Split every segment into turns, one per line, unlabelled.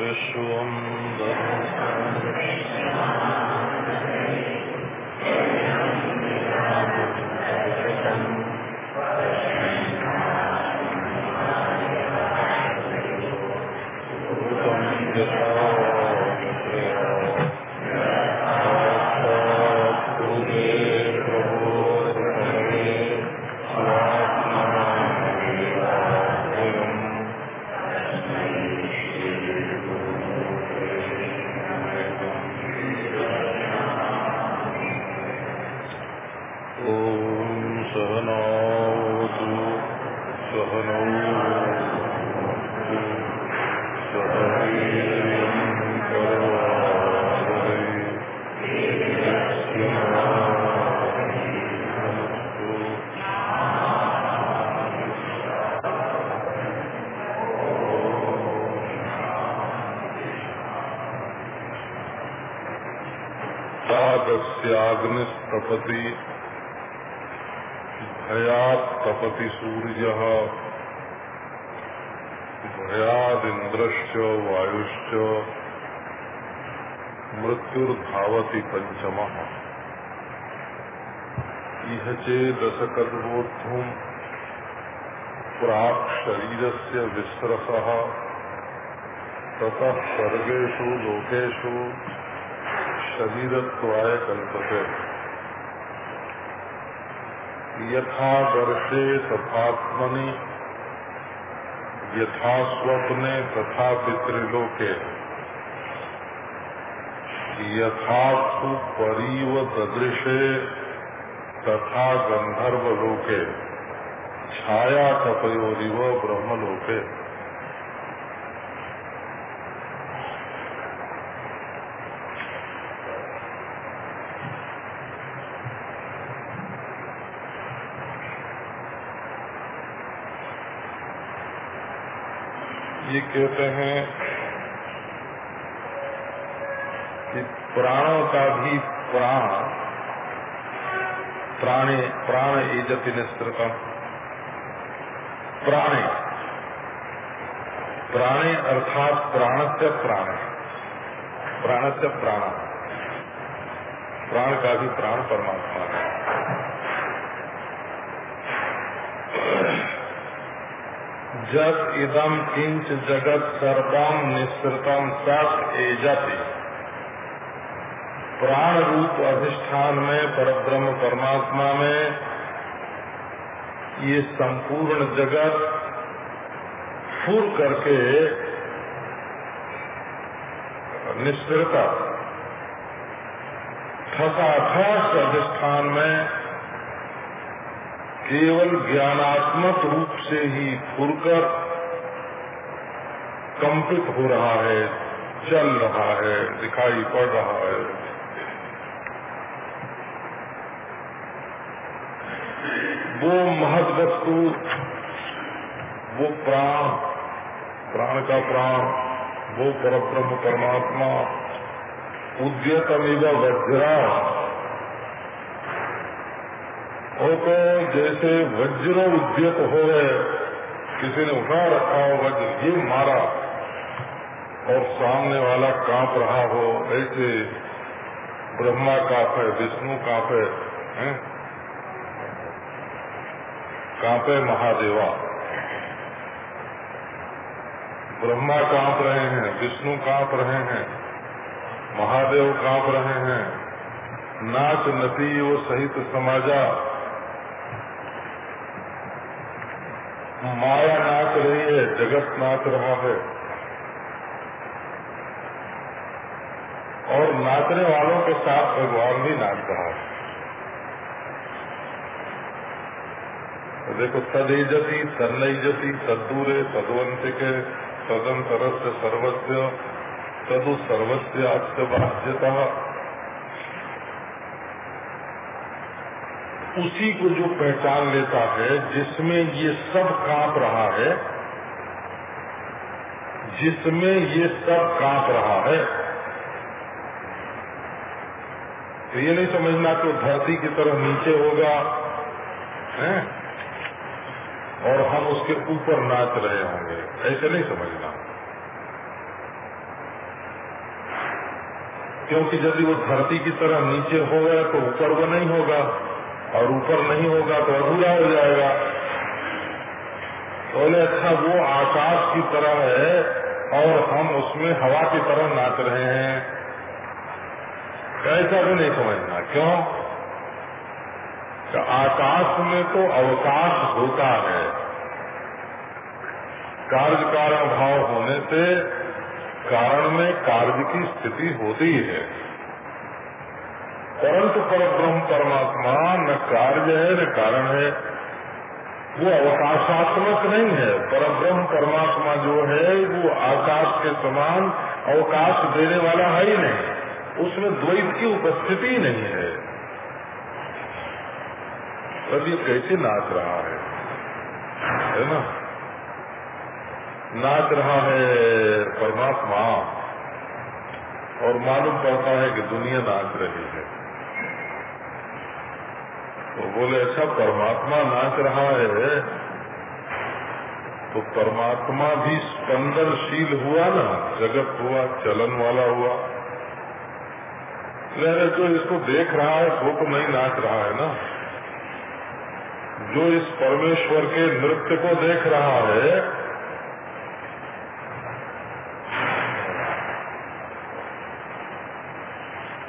विश्वम् ये कहते हैं कि प्राणों का भी प्राण, प्राणे, प्राण एजति निस्तृतम। प्राणे। प्राणे अर्थात प्राणस्य प्राण। प्राणस्य प्राण। प्राण का भी प्राण परमात्मा है। जब इदम किंच जगत सर्वम निस्तृतम सत एजति। प्राण रूप अधिष्ठान में परब्रह्म परमात्मा में ये संपूर्ण जगत फूर करके निस्त्रता ठसाठस अधिष्ठान में केवल ज्ञानात्मक रूप से ही फुरकर कंपित हो रहा है, चल रहा है, दिखाई पड़ रहा है। वो महद वस्तु, वो प्राण प्राण का प्राण, वो परब्रह्म परमात्मा, उद्यतमिव वज्रा वो तो जैसे वज्र उद्यत हो गए किसी ने उठा रखा हो वज्र, ये मारा। और सामने वाला काँप रहा हो, ऐसे ब्रह्मा कांपे विष्णु कांपे हैं कांपे महादेवा। ब्रह्मा काँप रहे हैं, विष्णु काँप रहे हैं, महादेव काँप रहे हैं। नाच नती वो सहित समाजा माया नाच रही है, जगत नाच रहा है। और नाचने वालों के साथ भगवान भी नाच रहा है। तो देखो तदेजति तन्नजति तदूरे सदन तदंतरस्य सर्वस्व सदु सर्वस्व अस्य बाध्यता। उसी को जो पहचान लेता है, जिसमें ये सब काँप रहा है, जिसमें ये सब काँप रहा है। तो ये नहीं समझना कि धरती की तरह नीचे होगा, है? और हम उसके ऊपर नाच रहे होंगे। ऐसे नहीं समझना। क्योंकि यदि वो धरती की तरह नीचे होगा तो ऊपर वो नहीं होगा। और ऊपर नहीं होगा तो अधूरा हो जाएगा। बोले तो अच्छा वो आकाश की तरह है और हम उसमें हवा की तरह नाच रहे हैं। ऐसा भी नहीं समझना। क्यों? आकाश में तो अवकाश होता है। कार्य कारण भाव होने से कारण में कार्य की स्थिति होती है। परंतु पर ब्रह्म परमात्मा न कार्य है, न कारण है। वो अवकाशात्मक नहीं है। पर ब्रह्म परमात्मा जो है, वो आकाश के समान अवकाश देने वाला है ही नहीं। उसमें द्वैत की उपस्थिति नहीं है। अब ये कैसे नाच रहा है? है ना? नाच रहा है परमात्मा। और मालूम पड़ता है कि दुनिया नाच रही है। तो बोले अच्छा परमात्मा नाच रहा है। तो परमात्मा भी स्पंदनशील हुआ ना, जगत हुआ, चलन वाला हुआ। रहे, जो इसको देख रहा है, वो तो नहीं नाच रहा है ना। जो इस परमेश्वर के नृत्य को देख रहा है,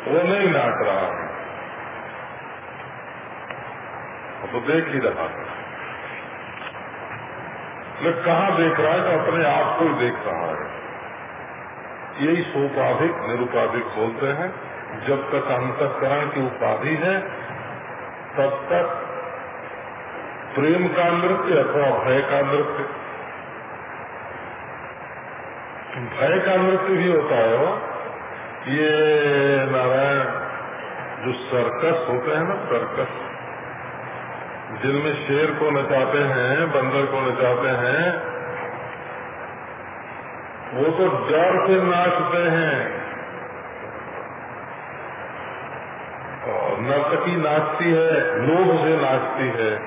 वो नहीं नाच रहा है। तो देख ही रहा है मैं कहा देख रहा है तो अपने आप को ही देख रहा है। यही सोपाधिक, निरुपाधिक बोलते हैं। जब तक अंतकरण की उपाधि है, तब तक प्रेम का नृत्य अथवा भय का नृत्य। भय का नृत्य भी होता है वो। ये नारायण, जो सर्कस होते हैं ना सर्कस जिनमें शेर को नचाते हैं बंदर को नचाते हैं वो तो डर से नाचते हैं। और नर्तकी नाचती है लोभ से नाचती है।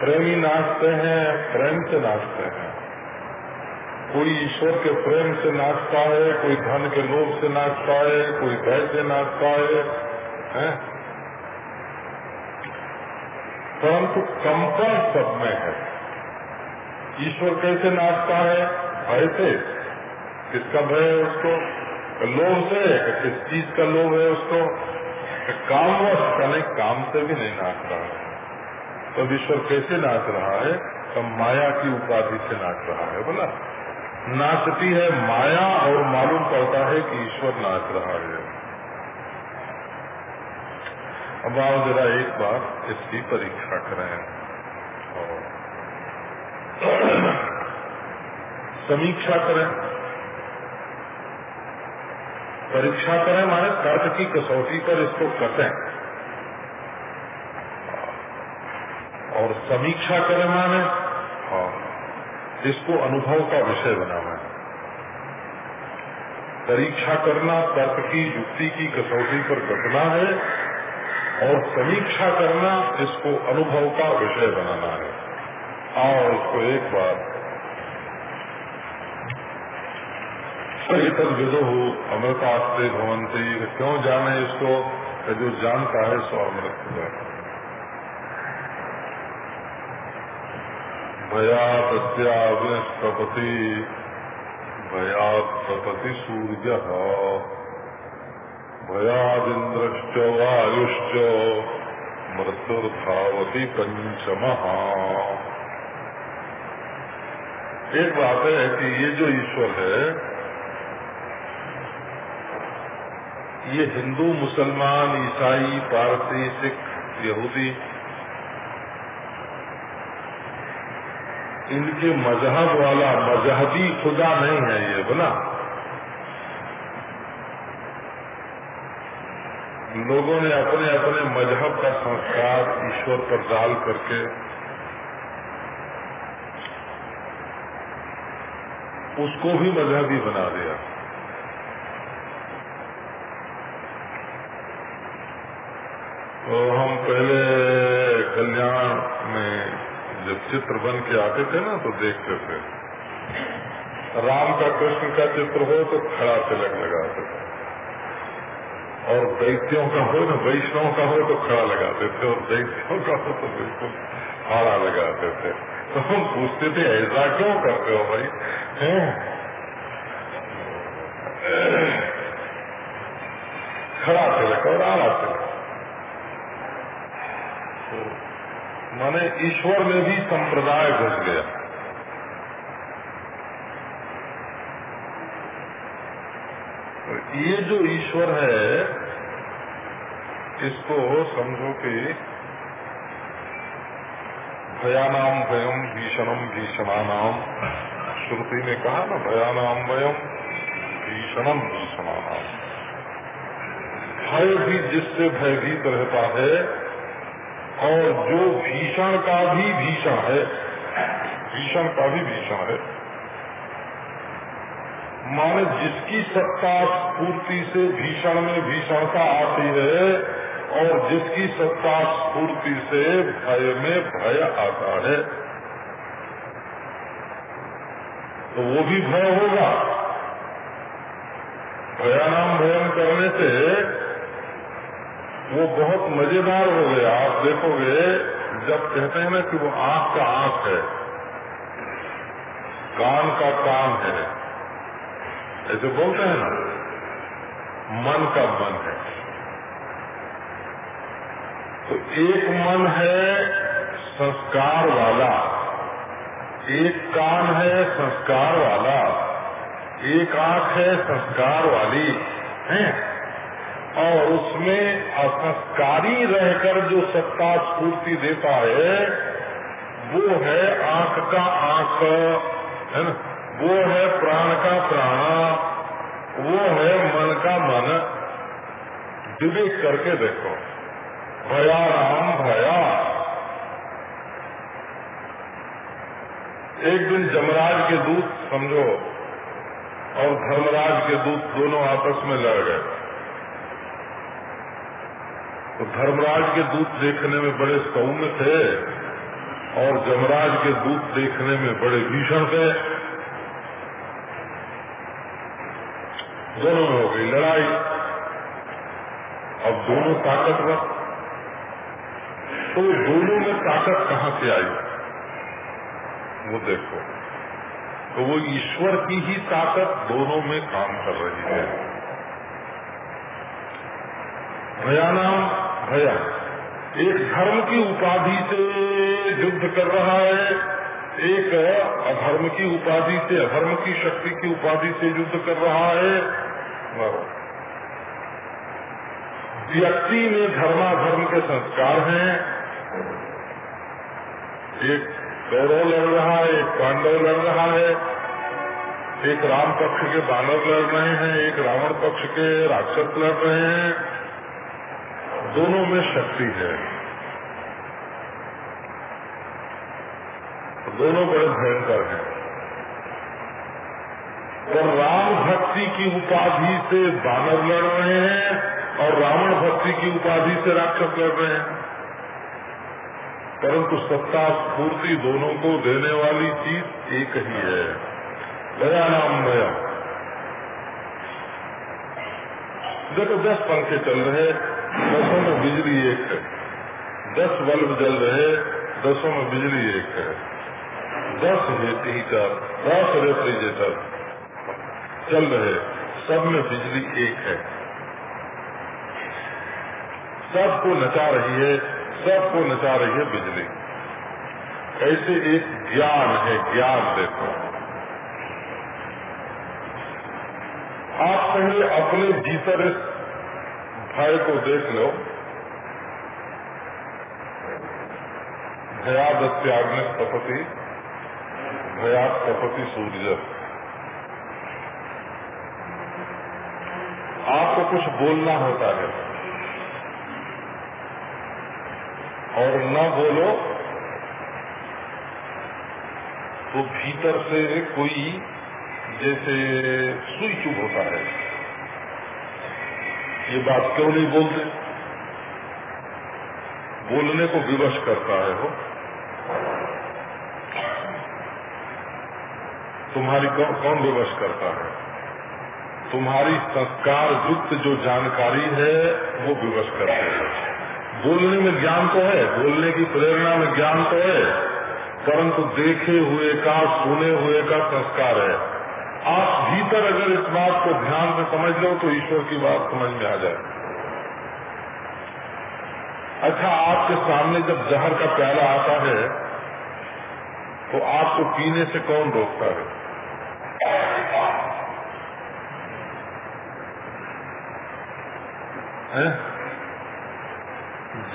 प्रेमी नाचते हैं प्रेम से नाचते हैं। कोई ईश्वर के प्रेम से नाचता है कोई धन के लोभ से नाचता है कोई भय से नाचता है, है? परंतु कंपन सब में है। ईश्वर कैसे नाचता है? भय से। किसका भय है उसको? लोभ से। किस चीज़ का लोभ है उसको? कामवश का नहीं, काम से भी नहीं नाच रहा है। तो ईश्वर कैसे नाच रहा है? तो माया की उपाधि से नाच रहा है। बोला, नाचती है माया और मालूम पड़ता है कि ईश्वर नाच रहा है। अब आओ जरा एक बार इसकी परीक्षा करें। समीक्षा करें। परीक्षा करें माने तर्क की कसौटी पर इसको कसें। और समीक्षा करें माने हाँ जिसको अनुभव का विषय बनाना। परीक्षा करना तर्क की, युक्ति की कसौटी पर कसना है। और समीक्षा करना इसको अनुभव का विषय बनाना है। और इसको एक बार। तद विदो हो अमृतास्ते भवंती क्यों जाने इसको? जो जानता है सो अमृत है। भयात तपति भयात तपति सूर्य। भयादिंद्रश्च वायुश्च मृत्युर्धावती पंचम एक बात है कि ये जो ईश्वर है, ये हिंदू, मुसलमान, ईसाई, पारसी, सिख, यहूदी, इनके मज़हब वाला मजहबी खुदा नहीं है ये बोला लोगों ने अपने अपने मज़हब का संस्कार ईश्वर पर डाल करके उसको भी मजहबी बना दिया। तो हम पहले कल्याण में जब चित्र बन के आते थे ना तो देखते थे। राम का कृष्ण का चित्र हो तो खड़ा तिलक लगाते थे। और दैत्यों का हो, न वैष्णव का हो तो खड़ा लगाते थे, और दैत्यों का हो तो बिल्कुल हाड़ा लगाते थे। तो हम पूछते थे, ऐसा क्यों करते हो भाई? खड़ा तिलक और आड़ा तिलक तो माने ईश्वर में भी संप्रदाय घुस गया ये जो ईश्वर है, इसको समझो कि भयानाम भयम भीषणम भीषणानाम श्रुति ने कहा ना, भयानाम भयम भीषणम भीषणानाम भय भी जिससे भयभीत रहता है, और जो भीषण का भी भीषण है, भीषण का भी भीषण है माने जिसकी सत्ता स्फूर्ति से भीषण में भीषणता आती है और जिसकी सत्ता स्फूर्ति से भय में भय आता है तो वो भी भय होगा। भयानाम भयन करने से वो बहुत मज़ेदार हो गया। आप देखोगे, जब कहते हैं ना कि वो आँख का आँख है, कान का कान है ऐसे बोलते हैं ना, मन का मन है। तो एक मन है संस्कार वाला, एक कान है संस्कार वाला, एक आँख है संस्कार वाली, है? और उसमें असंस्कारी रहकर जो सत्ता स्फूर्ति देता है, वो है आँख का आँख, है ना? वो है प्राण का प्राण, वो है मन का मन। विवेक करके देखो। भया राम भया। एक दिन जमराज के दूत समझो और धर्मराज के दूत दोनों आपस में लड़ गए। तो धर्मराज के दूत देखने में बड़े सौम्य थे और जमराज के दूत देखने में बड़े भीषण थे। दोनों में हो गई लड़ाई। अब दोनों ताकतवर तो दोनों में ताकत कहाँ से आई? वो देखो। तो वो ईश्वर की ही ताकत दोनों में काम कर रही है। भयानाम भया। एक धर्म की उपाधि से युद्ध कर रहा है। एक अधर्म की उपाधि से, अधर्म की शक्ति की उपाधि से युद्ध कर रहा है। व्यक्ति में धर्माधर्म के संस्कार हैं। एक कौरव लड़ रहा है, एक पांडव लड़ रहा है। एक राम पक्ष के बानर लड़ रहे हैं, एक रावण पक्ष के राक्षस लड़ रहे हैं। दोनों में शक्ति है। दोनों बड़े भयंकर हैं। और राम भक्ति की उपाधि से बानर लड़ रहे हैं और रावण भक्ति की उपाधि से राक्षस लड़ रहे हैं। परंतु सत्ता स्फूर्ति दोनों को देने वाली चीज़ एक ही है। दया नाम नया देखो, दस पंखे चल रहे, दसों में बिजली एक है। दस बल्ब जल रहे, दसों में बिजली एक है। दस हीटर दस रेफ्रिजरेटर चल रहे, सब में बिजली एक है। सबको नचा रही है, सबको नचा रही है बिजली। ऐसे एक ज्ञान है, ज्ञान देखो। आप पहले अपने भीतर इस भय को देख लो। भयादत्याग्नि तपति भयात तपति सूर्य। आपको कुछ बोलना होता है। और न बोलो तो भीतर से कोई जैसे सुई चुप होता है। ये बात क्यों नहीं बोलते? बोलने को विवश करता है वो। तुम्हारी कौन कौन विवश करता है? तुम्हारी संस्कार युक्त जो जानकारी है, वो विवश करते हैं। बोलने में ज्ञान तो है, बोलने की प्रेरणा में ज्ञान तो है, परंतु देखे हुए का, सुने हुए का संस्कार है। आप भीतर अगर इस बात को ध्यान से समझ लो तो ईश्वर की बात समझ में आ जाए। अच्छा आपके सामने जब जहर का प्याला आता है तो आपको पीने से कौन रोकता है? हैं?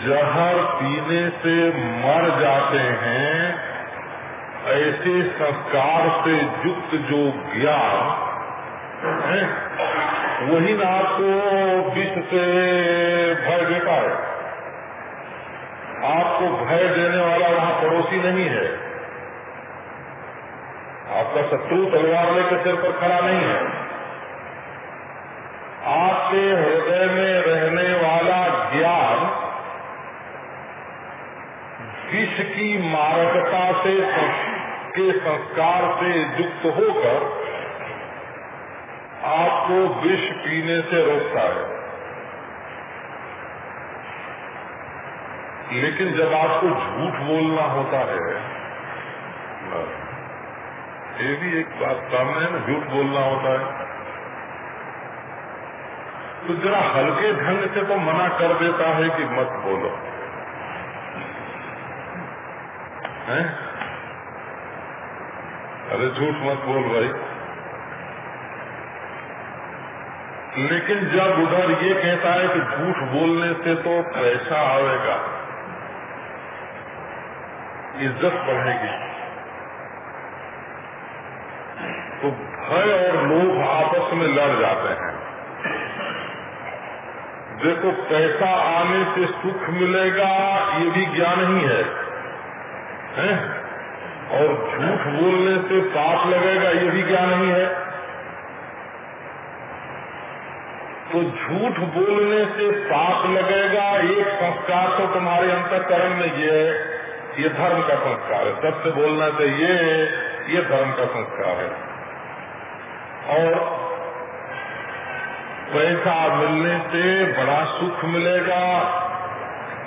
जहर पीने से मर जाते हैं, ऐसे संस्कार से युक्त जो ज्ञान है, वही ना आपको विष से भय देता है आपको भय देने वाला वहाँ पड़ोसी नहीं है आपका शत्रु तलवार लेकर सिर पर खड़ा नहीं है आपके हृदय में रहने वाला ज्ञान विष की मारकता से के संस्कार से युक्त होकर आपको विष पीने से रोकता है? लेकिन जब आपको झूठ बोलना होता है ये भी एक बात सामने है ना, झूठ बोलना होता है। तो जरा हल्के ढंग से तो मना कर देता है कि मत बोलो। हैं? अरे झूठ मत बोल भाई। लेकिन जब उधर ये कहता है कि झूठ बोलने से तो पैसा आएगा इज़्ज़त बढ़ेगी। तो भय और लोभ आपस में लड़ जाते हैं। देखो पैसा आने से सुख मिलेगा ये भी ज्ञान ही है, है? और झूठ बोलने से पाप लगेगा, ये भी क्या नहीं है? तो झूठ बोलने से पाप लगेगा एक संस्कार तो तुम्हारे अंतकरण में ये है। ये धर्म का संस्कार है। सत्य बोलना चाहिए, ये धर्म का संस्कार है। और पैसा मिलने से बड़ा सुख मिलेगा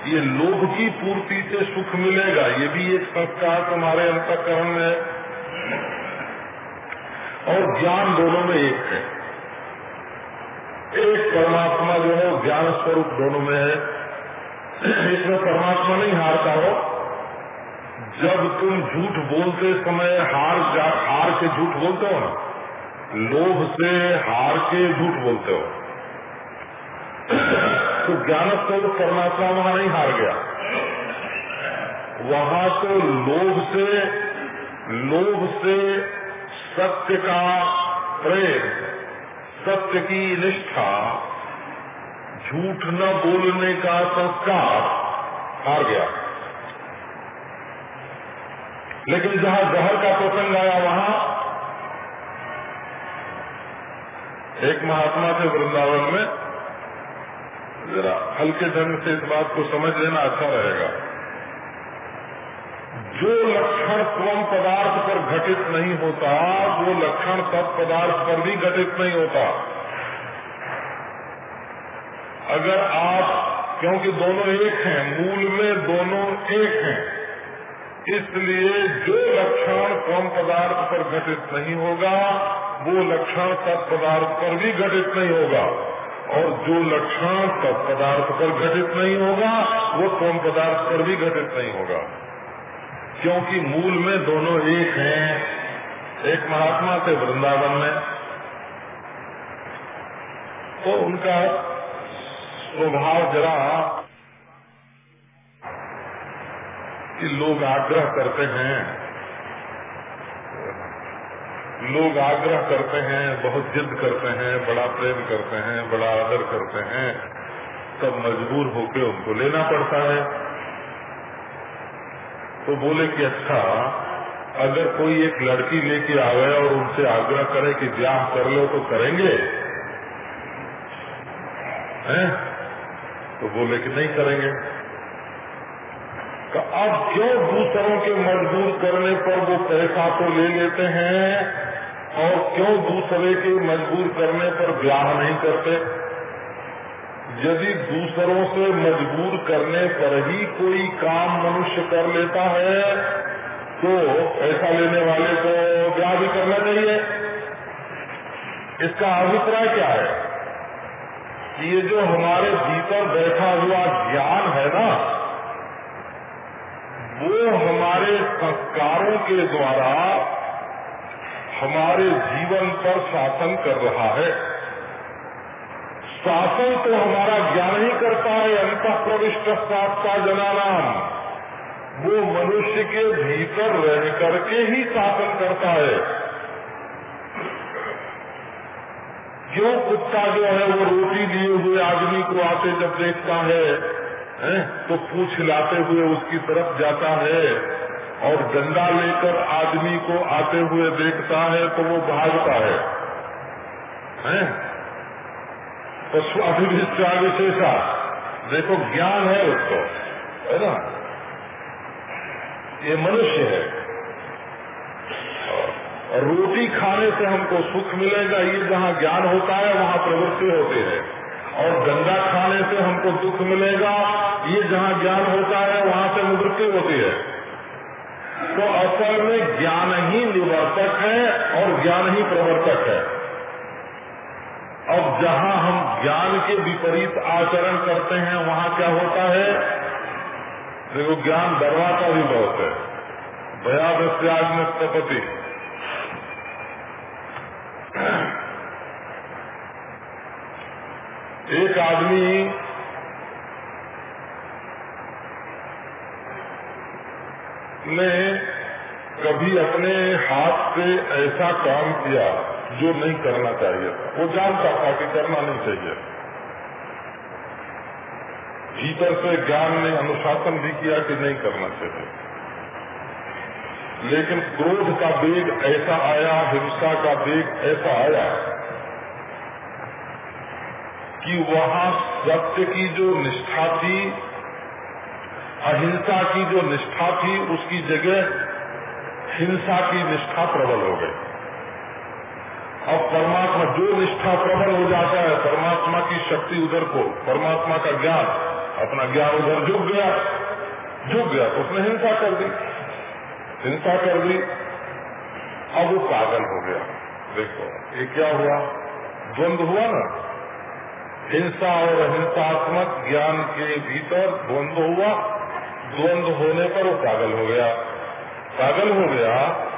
ये लोभ की पूर्ति से सुख मिलेगा, ये भी एक संस्कार तुम्हारे अंतकरण में है। और ज्ञान दोनों में एक है। एक परमात्मा जो है ज्ञान स्वरूप दोनों में है। इसमें परमात्मा नहीं हारता हो। जब तुम झूठ बोलते समय हार हार के झूठ बोलते हो ना, लोभ से हार के झूठ बोलते हो। तो ज्ञान स्वरूप परमात्मा वहाँ नहीं हार गया। वहाँ तो लोभ से लोभ से सत्य का प्रेम, सत्य की निष्ठा, झूठ न बोलने का संस्कार हार गया। लेकिन जहाँ जहर का प्रसंग आया, वहाँ एक महात्मा थे वृंदावन में जरा हल्के ढंग से इस बात को समझ लेना अच्छा रहेगा। जो लक्षण स्वम पदार्थ पर घटित नहीं होता, वो लक्षण सब पदार्थ पर भी घटित नहीं होता। अगर आप, क्योंकि दोनों एक हैं, मूल में दोनों एक हैं, इसलिए जो लक्षण कम पदार्थ पर घटित नहीं होगा, वो लक्षण तत् पदार्थ पर भी घटित नहीं होगा। और जो लक्षण तत् पदार्थ पर घटित नहीं होगा, वो कम पदार्थ पर भी घटित नहीं होगा? क्योंकि मूल में दोनों एक हैं, एक महात्मा थे वृंदावन में। तो उनका स्वभाव जरा कि लोग आग्रह करते हैं लोग आग्रह करते हैं, बहुत जिद करते हैं, बड़ा प्रेम करते हैं, बड़ा आदर करते हैं, तब मजबूर होकर उनको लेना पड़ता है। तो बोले कि अच्छा अगर कोई एक लड़की लेके आवे और उनसे आग्रह करे कि ब्याह कर लो तो करेंगे? हैं? तो बोले कि नहीं करेंगे। अब क्यों दूसरों के मजबूर करने पर वो पैसा तो ले लेते हैं? और क्यों दूसरे के मजबूर करने पर ब्याह नहीं करते? यदि दूसरों से मजबूर करने पर ही कोई काम मनुष्य कर लेता है तो ऐसा लेने वाले को ब्याह भी करना चाहिए। इसका अभिप्राय क्या है? कि ये जो हमारे भीतर बैठा हुआ ज्ञान है ना, वो हमारे संस्कारों के द्वारा हमारे जीवन पर शासन कर रहा है। शासन तो हमारा ज्ञान ही करता है अंत प्रविष्ट का जनानाम। वो मनुष्य के भीतर रह करके ही शासन करता है। जो कुत्ता जो है वो रोटी लिए हुए आदमी को आते जब देखता है, है तो पूछ हिलाते हुए उसकी तरफ़ जाता है। और डंडा लेकर आदमी को आते हुए देखता है तो वो भागता है, है? पशु अभिभिष्टा विशेषा। देखो ज्ञान है उसको है ना? ये मनुष्य है। रोटी खाने से हमको सुख मिलेगा ये जहाँ ज्ञान होता है वहाँ प्रवृत्ति होती है। और गंगा खाने से हमको दुख मिलेगा ये जहाँ ज्ञान होता है वहाँ से निवृत्ति होती है। तो असल में ज्ञान ही निवर्तक है और ज्ञान ही प्रवर्तक है। अब जहाँ हम ज्ञान के विपरीत आचरण करते हैं, वहाँ क्या होता है? देखो, ज्ञान दरवा का भी बहुत है। भयादस्याग में तपति एक आदमी ने कभी अपने हाथ से ऐसा काम किया जो नहीं करना चाहिए वो जानता था कि करना नहीं चाहिए। भीतर से ज्ञान ने अनुशासन भी किया कि नहीं करना चाहिए। लेकिन क्रोध का वेग ऐसा आया, हिंसा का वेग ऐसा आया कि वहाँ सत्य की जो निष्ठा थी अहिंसा की जो निष्ठा थी, उसकी जगह हिंसा की निष्ठा प्रबल हो गई। अब परमात्मा, जो निष्ठा प्रबल हो जाता है, परमात्मा की शक्ति उधर को, परमात्मा का ज्ञान, अपना ज्ञान उधर झुक गया झुक गया तो उसने हिंसा कर दी। हिंसा कर दी, अब वो पागल हो गया। देखो, ये क्या हुआ? द्वंद हुआ ना? हिंसा और अहिंसात्मक ज्ञान के भीतर द्वंद हुआ। द्वंद होने पर वो पागल हो गया। पागल हो गया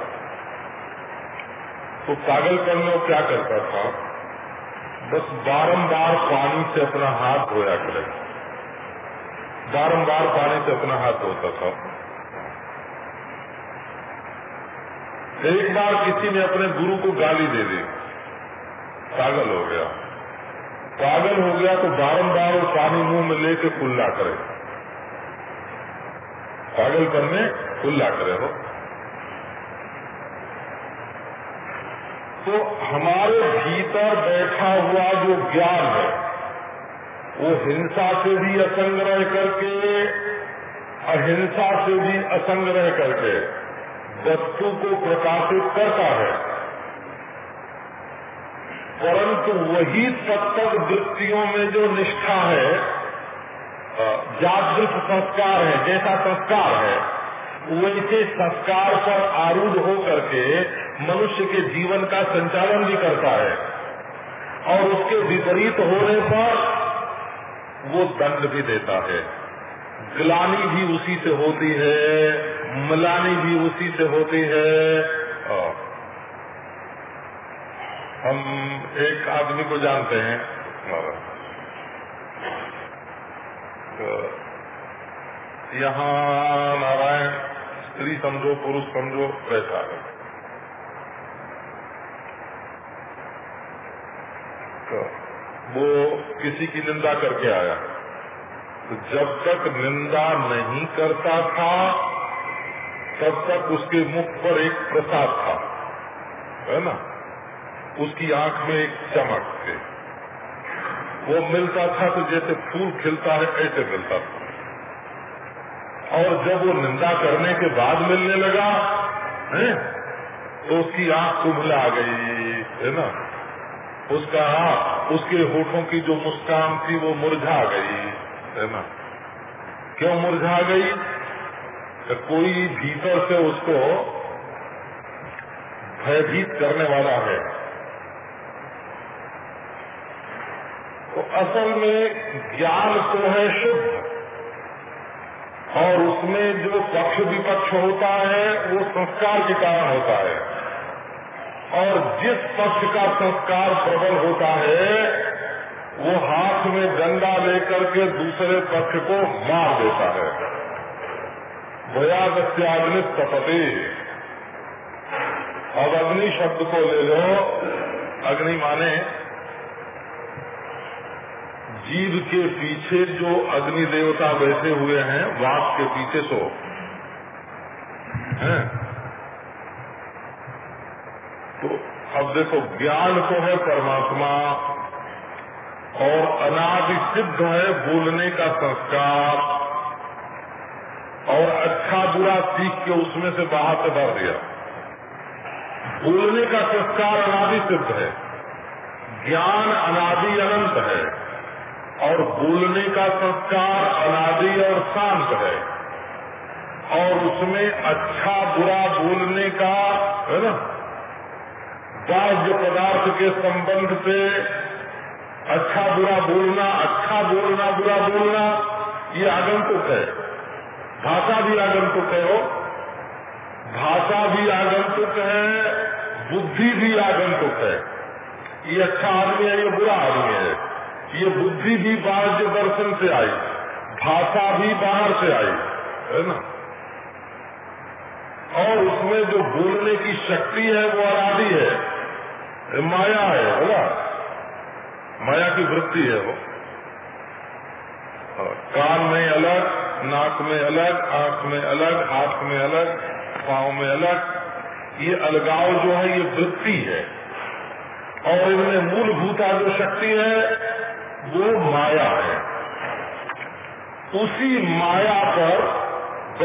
तो पागल पागलपन में क्या करता था? बस बारंबार पानी से अपना हाथ धोया करे। बारंबार पानी से अपना हाथ धोता था। एक बार किसी ने अपने गुरु को गाली दे दी। पागल हो गया। पागल हो गया तो बारंबार वो पानी मुँह में लेके कुल्ला करे। पागल करने कुल्ला करे हो। तो हमारे भीतर बैठा हुआ जो ज्ञान है, वो हिंसा से भी असंग रह करके, अहिंसा से भी असंग रह करके वस्तु को प्रकाशित करता है। परंतु वही सत्तर वृत्तियों में जो निष्ठा है जागृत संस्कार है, जैसा संस्कार है, वैसे संस्कार पर आरूढ़ हो करके मनुष्य के जीवन का संचालन भी करता है। और उसके विपरीत होने पर वो दंड भी देता है। ग्लानी भी उसी से होती है, मलानी भी उसी से होती है। हम एक आदमी को जानते हैं। तो यहाँ नारायण, स्त्री समझो, पुरुष समझो, वैसा है। वो किसी की निंदा करके आया। तो जब तक निंदा नहीं करता था, तब तक उसके मुख पर एक प्रसाद था, है ना? उसकी आँख में एक चमक थे। वो मिलता था तो जैसे फूल खिलता है, ऐसे मिलता था। और जब वो निंदा करने के बाद मिलने लगा, है तो उसकी आँख कुंभला आ गई, है ना? उसका उसके होठों की जो मुस्कान थी, वो मुरझा गई, है ना? क्यों मुरझा गई? तो कोई भीतर से उसको भयभीत करने वाला है। तो असल में ज्ञान तो है शुद्ध और उसमें जो पक्ष विपक्ष होता है, वो संस्कार के कारण होता है। और जिस पक्ष का संस्कार प्रबल होता है, वो हाथ में डंडा लेकर के दूसरे पक्ष को मार देता है। भयाग्नि तपते। अब अग्नि शब्द को ले लो। अग्नि माने जीव के पीछे जो अग्नि देवता बैठे हुए हैं वाक के पीछे सो। है? तो अब देखो, ज्ञान तो है परमात्मा, और अनादि सिद्ध है बोलने का संस्कार, और अच्छा बुरा सीख के उसमें से बाहर से भर दिया बोलने का संस्कार अनादि सिद्ध है। ज्ञान अनादि अनंत है। और बोलने का संस्कार अनादि और शांत है। और उसमें अच्छा बुरा बोलने का, है ना, बाह्य पदार्थ के संबंध से अच्छा बुरा बोलना अच्छा बोलना, बुरा बोलना, ये आगंतुक है। भाषा भी आगंतुक है वो भाषा भी आगंतुक है, बुद्धि भी आगंतुक है। ये अच्छा आदमी है, ये बुरा आदमी है। ये बुद्धि भी बाह्य दर्शन से आई, भाषा भी बाहर से आई, है ना? और उसमें जो बोलने की शक्ति है, वो अनादि है माया है बोला माया की वृत्ति है वो। कान में अलग, नाक में अलग, आँख में अलग, हाथ में अलग, पाँव में अलग, ये अलगाव जो है, ये वृत्ति है। और इनमें मूलभूता जो शक्ति है वो माया है। उसी माया पर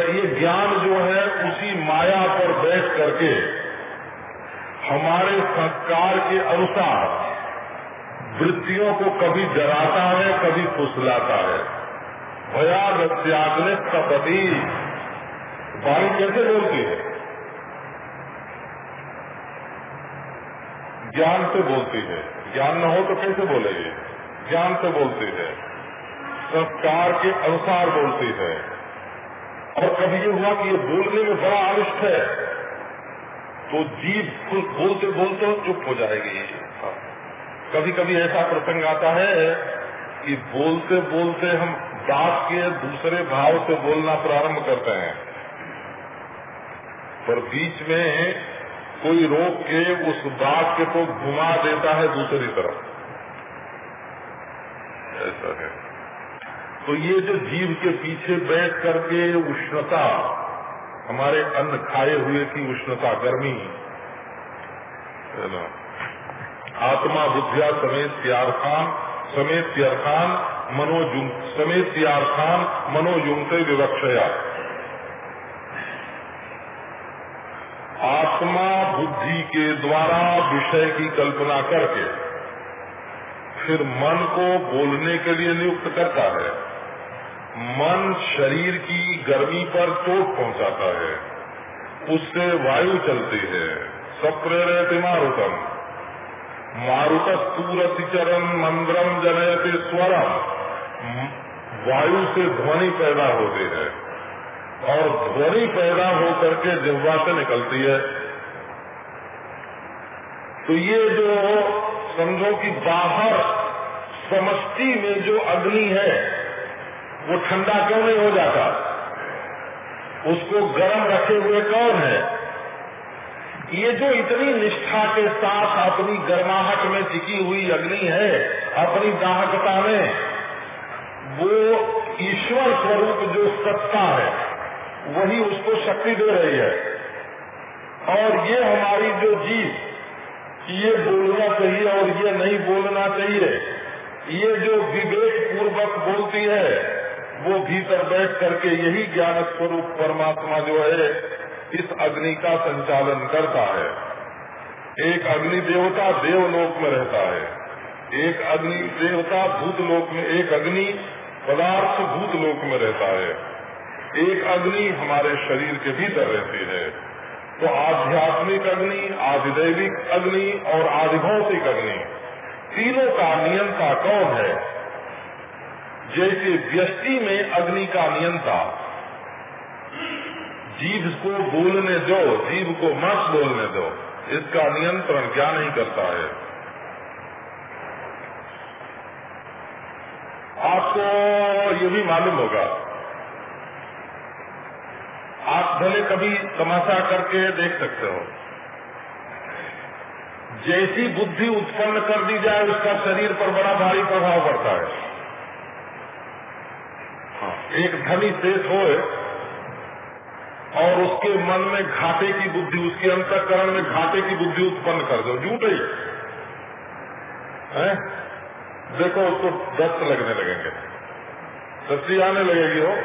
ये ज्ञान जो है, उसी माया पर बैठ करके हमारे संस्कार के अनुसार वृत्तियों को कभी डराता है, कभी फुसलाता है। भया रत्याग्नि पति वाणी कैसे बोलती है? ज्ञान से बोलती है। ज्ञान न हो तो कैसे बोलेगी? ज्ञान से बोलती है, संस्कार के अनुसार बोलती है। और कभी ये हुआ कि ये बोलने में बड़ा अनिष्ट है तो जीव खुद बोलते बोलते चुप हो जाएगी। कभी कभी ऐसा प्रसंग आता है कि बोलते बोलते हम बात के दूसरे भाव से बोलना प्रारंभ करते हैं। पर बीच में कोई रोक के उस बात के को घुमा देता है दूसरी तरफ़ ऐसा है तो ये जो जीव के पीछे बैठ करके उष्णता, हमारे अन्न खाए हुए की उष्णता, गर्मी आत्मा बुद्धिया समेत त्यार्थान समेत त्यार्थान मनोजुम समेत त्यार्थान मनोयुंगते विवक्षया। आत्मा बुद्धि के द्वारा विषय की कल्पना करके फिर मन को बोलने के लिए नियुक्त करता है। मन शरीर की गर्मी पर चोट पहुंचाता है। उससे वायु चलती है। सप्रेरयति मारुतम मारुत सूरत चरण मंद्रम जनयति स्वरम। वायु से ध्वनि पैदा होती है। और ध्वनि पैदा होकर के जिह्वा से निकलती है। तो ये जो समझो कि बाहर समष्टि में जो अग्नि है वो ठंडा क्यों नहीं हो जाता? उसको गर्म रखे हुए कौन है? ये जो इतनी निष्ठा के साथ अपनी गर्माहट में टिकी हुई अग्नि है, अपनी दाहकता में, वो ईश्वर स्वरूप जो सत्ता है, वही उसको शक्ति दे रही है। और ये हमारी जो जीव, ये बोलना चाहिए और ये नहीं बोलना चाहिए, ये जो विवेक पूर्वक बोलती है वो भीतर बैठ करके यही ज्ञान स्वरूप परमात्मा जो है, इस अग्नि का संचालन करता है। एक अग्नि देवता देवलोक में रहता है। एक अग्नि देवता भूतलोक में, एक अग्नि पदार्थ भूतलोक में रहता है। एक अग्नि हमारे शरीर के भीतर रहती है। तो आध्यात्मिक अग्नि, आधिदैविक अग्नि और आधिभौतिक अग्नि, तीनों का नियंता कौन है? जैसे व्यष्टि में अग्नि का नियंता। जीव को बोलने दो जीव को मत बोलने दो। इसका नियंत्रण क्या नहीं करता है? आपको ये भी मालूम होगा। आप भले कभी तमाशा करके देख सकते हो। जैसी बुद्धि उत्पन्न कर दी जाए उसका शरीर पर बड़ा भारी प्रभाव पड़ता हाँ, एक धनी शेष हो और उसके मन में घाटे की बुद्धि, उसके अंतकरण में घाटे की बुद्धि उत्पन्न कर दो। झूठ ही। है? देखो, उसको दस्त लगने लगेंगे। दस्ती आने लगेगी हो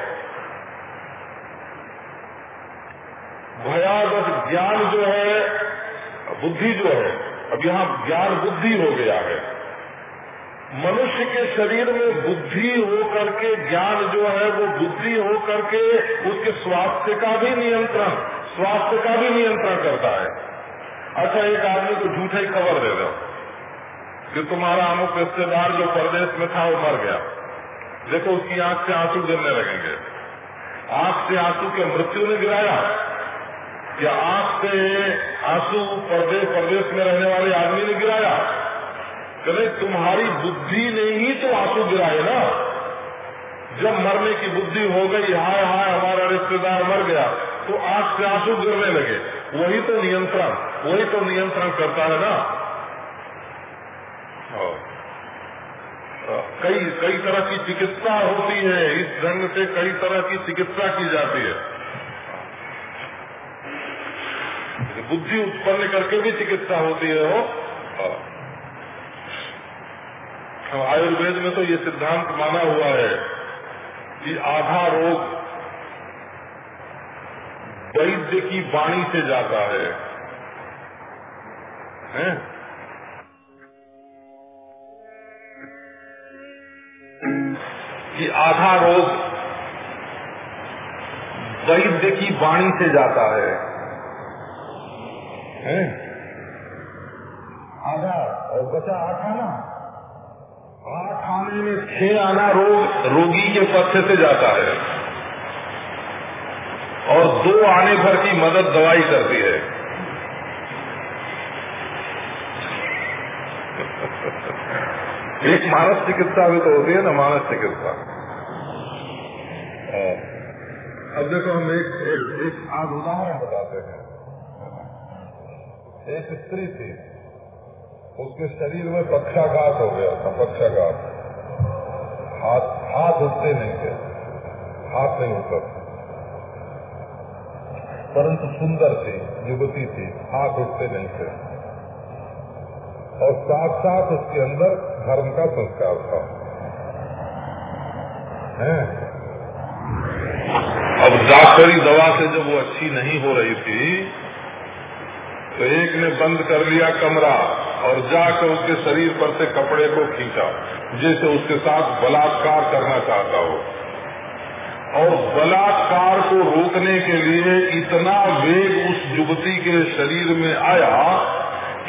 भयावह ज्ञान जो है, बुद्धि जो है, अब यहाँ ज्ञान बुद्धि हो गया है। मनुष्य के शरीर में बुद्धि हो करके, ज्ञान जो है वो बुद्धि हो करके उसके स्वास्थ्य का भी नियंत्रण, स्वास्थ्य का भी नियंत्रण करता है। अच्छा एक आदमी को झूठे ही खबर दे दो कि तुम्हारा अमुक रिश्तेदार जो प्रदेश में था वो मर गया। देखो, उसकी आँख से आँसू गिरने लगेंगे। आँख से आँसू के मृत्यु ने गिराया। कि आँख से आँसू प्रदेश में रहने वाले आदमी ने गिराया। कहते तुम्हारी बुद्धि ने ही तो आँसू गिराए ना। जब मरने की बुद्धि हो गई, हाय हाय, हमारा रिश्तेदार मर गया तो आँख से आँसू गिरने लगे। वही तो नियंत्रण, वही तो नियंत्रण करता है ना। कई कई तरह की चिकित्सा होती है, इस ढंग से कई तरह की चिकित्सा की जाती है। बुद्धि उत्पन्न करके भी चिकित्सा होती है वो हाँ। आयुर्वेद में तो ये सिद्धांत माना हुआ है कि आधा रोग वैद्य की वाणी से जाता है, है? कि आधा रोग वैद्य की वाणी से जाता है। है? आधा और बचा आठ आना आने में छह आना रोग रोगी के पक्ष से जाता है। और दो आने भर की मदद दवाई करती है। एक मानस चिकित्सा भी तो होती है ना मानस चिकित्सा। अब देखो हम एक एक, एक आज उदाहरण बताते हैं। एक स्त्री थी उसके शरीर में पक्षाघात हो गया था पक्षाघात। हाथ हाथ उठते नहीं थे। हाथ नहीं उठता परंतु सुंदर थी, युवती थी, हाथ उठते नहीं थे। और साथ साथ उसके अंदर धर्म का संस्कार था। है? अब डॉक्टरी दवा से जब वो अच्छी नहीं हो रही थी तो एक ने बंद कर लिया कमरा और जाकर उसके शरीर पर से कपड़े को खींचा। जैसे उसके साथ बलात्कार करना चाहता हो। और बलात्कार को रोकने के लिए इतना वेग उस युवती के शरीर में आया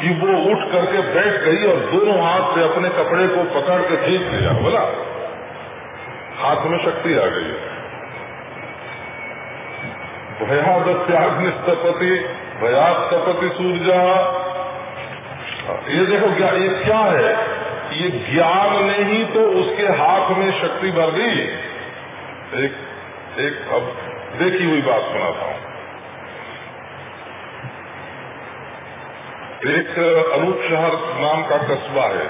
कि वो उठ करके बैठ गई और दोनों हाथ से अपने कपड़े को पकड़ के खींच लिया। बोला, हाथ में शक्ति आ गई। है भयादत्याग्निस्तपति भयात तपति सूर्या ये देखो क्या, ये क्या है? ये ज्ञान ने ही तो उसके हाथ में शक्ति भर दी एक एक, अब देखी हुई बात सुनाता हूँ। एक अनूप शहर नाम का कस्बा है।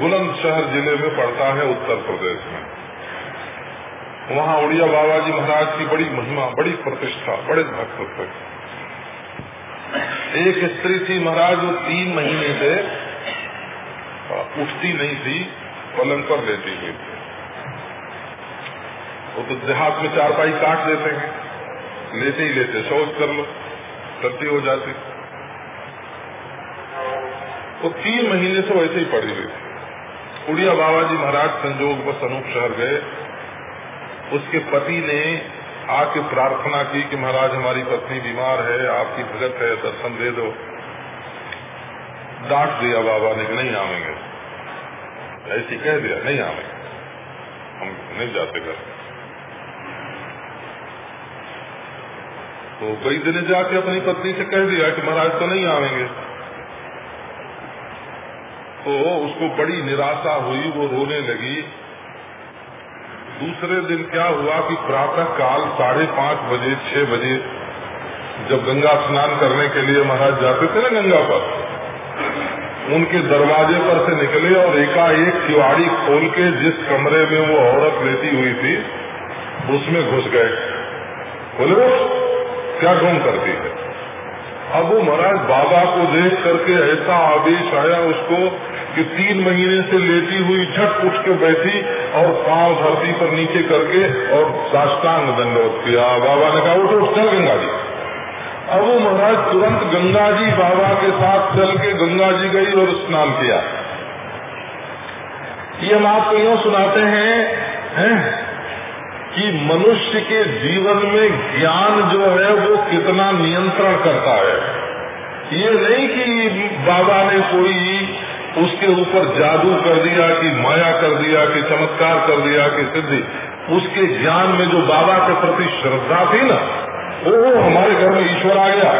बुलंदशहर ज़िले में पड़ता है उत्तर प्रदेश में। वहाँ उड़िया बाबा जी महाराज की बड़ी महिमा, बड़ी प्रतिष्ठा, बड़े भक्त थे। एक स्त्री थी महाराज, वो तीन महीने से उठती नहीं थी पलंग पर लेती हुई थी। वो तो देहात में चारपाई काट देते हैं। लेते ही लेते, शौच कर लो सर्दी हो जाती। तो तीन महीने से वैसे ही पड़ी हुई थी। उड़िया बाबा जी महाराज संजोग बस अनूप शहर गए। उसके पति ने आके प्रार्थना की कि महाराज, हमारी पत्नी बीमार है, आपकी भगत है, दर्शन दे दो। डांट दिया बाबा ने नहीं आवेंगे। ऐसी कह दिया, नहीं आवेंगे। हम नहीं जाते घर। तो कई दिन जाके अपनी पत्नी से कह दिया कि महाराज तो नहीं आवेंगे। तो उसको बड़ी निराशा हुई, वो रोने लगी। दूसरे दिन क्या हुआ कि प्रातः काल साढ़े पाँच बजे, छह बजे जब गंगा स्नान करने के लिए महाराज जाते थे ना गंगा पर उनके दरवाजे पर से निकले और एकाएक किवाड़ी खोल के जिस कमरे में वो औरत लेती हुई थी, उसमें घुस गए। बोले वो क्या ढूंढ करती है? अब वो महाराज बाबा को देख करके ऐसा आदेश आया उसको कि तीन महीने से लेटी हुई झट उठ के बैठी और पाँव धरती पर नीचे करके और साष्टांग दंडोत किया। बाबा ने कहा उठो, चल गंगा जी। अब वो महाराज तुरंत गंगा जी बाबा के साथ चल के गंगा जी गई और स्नान किया। ये हम आपको यूँ सुनाते हैं, हैं कि मनुष्य के जीवन में ज्ञान जो है वो कितना नियंत्रण करता है। ये नहीं कि बाबा ने कोई उसके ऊपर जादू कर दिया कि माया कर दिया कि चमत्कार कर दिया कि सिद्धि। उसके ज्ञान में जो बाबा के प्रति श्रद्धा थी ना वो हमारे घर में ईश्वर आ गया।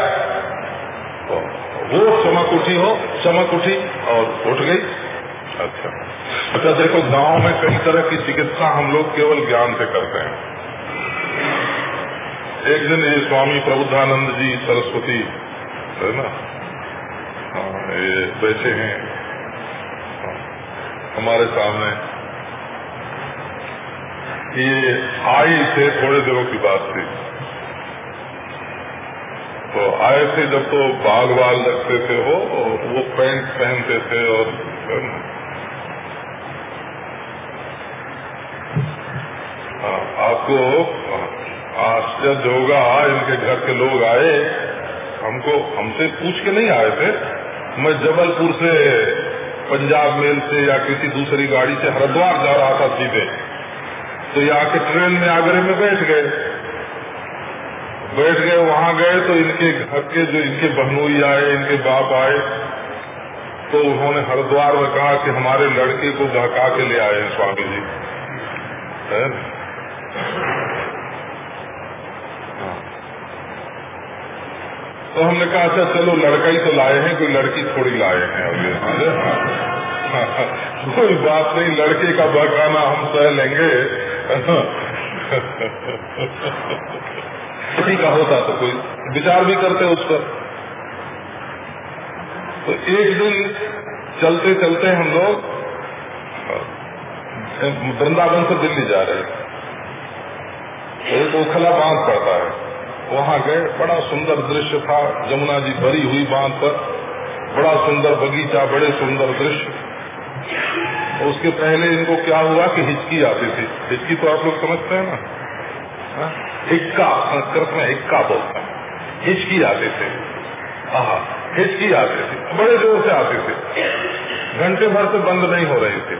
तो वो चमक उठी हो चमक उठी और उठ गई। अच्छा। अच्छा देखो गाँव में कई तरह की चिकित्सा हम लोग केवल ज्ञान से करते हैं। एक दिन ये स्वामी प्रबुद्धानंद जी सरस्वती है ना? हाँ, ये बैठे हैं। हाँ, हमारे सामने। ये आई थे थोड़े दिनों की बात थी। तो आए थे जब तो बाल बाल रखते थे वो वो पैंट पहनते थे और हाँ, आपको आश्चर्य होगा इनके घर के लोग आए हमको हमसे पूछ के नहीं आए थे। मैं जबलपुर से पंजाब मेल से या किसी दूसरी गाड़ी से हरिद्वार जा रहा था सीधे। तो यहाँ के ट्रेन में आगरे में बैठ गए। बैठ गए, वहाँ गए तो इनके घर के जो इनके बहनोई आए, इनके बाप आए तो उन्होंने हरिद्वार में कहा कि हमारे लड़के को बहका के ले आए स्वामी जी। है तो हमने कहा अच्छा चलो, लड़का ही तो लाए हैं, कोई लड़की थोड़ी लाए हैं अभी कोई बात नहीं, लड़के का बहकाना हम सह लेंगे। किसी का होता तो कोई विचार भी करते उस पर। तो एक दिन चलते चलते हम लोग, वृंदावन से दिल्ली जा रहे तो एक ओखला बाँध पड़ता है। वहाँ गए, बड़ा सुंदर दृश्य था। जमुना जी भरी हुई बाँध पर बड़ा सुंदर बगीचा, बड़े सुंदर दृश्य। उसके पहले इनको क्या हुआ कि हिचकी आती थी। हिचकी तो आप लोग समझते हैं ना? हा? हिक्का संस्कृत में हिक्का बोलते हैं। हिचकी आते थे। हाँ हिचकी आते थे। बड़े ज़ोर से आते थे। घंटे भर से बंद नहीं हो रहे थे।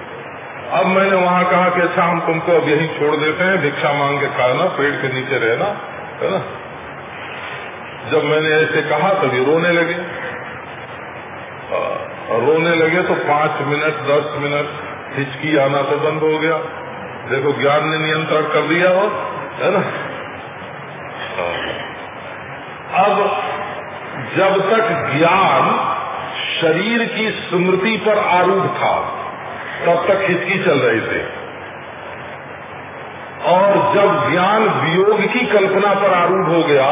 अब मैंने वहाँ कहा कि अच्छा हम तुमको अब यही छोड़ देते हैं, भिक्षा मांग के खाना पेड़ के नीचे रहना, है ना? जब मैंने ऐसे कहा, तभी रोने लगे। रोने लगे तो पाँच मिनट, दस मिनट, हिचकी आना तो बंद हो गया। देखो, ज्ञान ने नियंत्रण कर दिया हो है ना? अब जब तक ज्ञान शरीर की स्मृति पर आरूढ़ था, तब तक हिचकी चल रही थी। और जब ज्ञान वियोग की कल्पना पर आरूढ़ हो गया,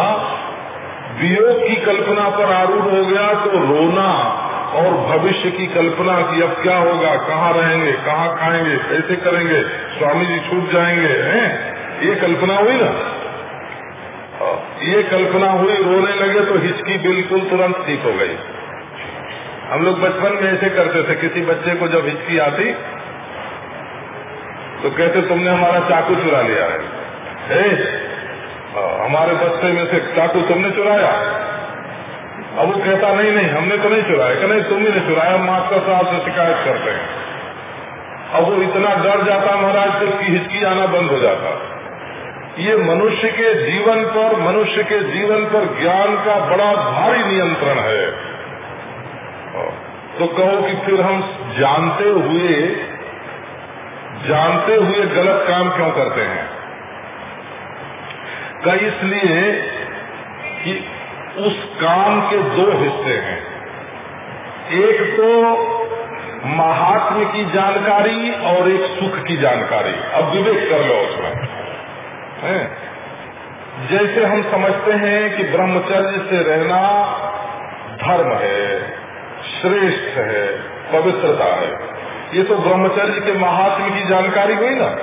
वियोग की कल्पना पर आरूढ़ हो गया तो रोना और भविष्य की कल्पना की अब क्या होगा, कहाँ रहेंगे, कहाँ खाएँगे, कैसे करेंगे, स्वामी जी छूट जाएँगे, हैं? ये कल्पना हुई ना? ये कल्पना हुई रोने लगे तो हिचकी बिल्कुल तुरंत ठीक हो गई। हम लोग बचपन में ऐसे करते थे किसी बच्चे को जब हिचकी आती तो कहते तुमने हमारा चाकू चुरा लिया है। ए, हमारे बच्चे में से चाकू तुमने चुराया? अब वो कहता नहीं नहीं हमने तो नहीं चुराया। कि नहीं तुम ही ने चुराया हम मास्टर साहब से शिकायत करते हैं। अब वो इतना डर जाता महाराज तो उसकी हिचकी आना बंद हो जाता। ये मनुष्य के जीवन पर, मनुष्य के जीवन पर ज्ञान का बड़ा भारी नियंत्रण है। तो कहो कि फिर हम जानते हुए जानते हुए गलत काम क्यों करते हैं? का इसलिए कि उस काम के दो हिस्से हैं। एक तो महात्म की जानकारी और एक सुख की जानकारी। अब विवेक कर लो उसमें। है? जैसे हम समझते हैं कि ब्रह्मचर्य से रहना धर्म है, श्रेष्ठ है, पवित्रता है। ये तो ब्रह्मचर्य के महात्म की जानकारी हुई ना?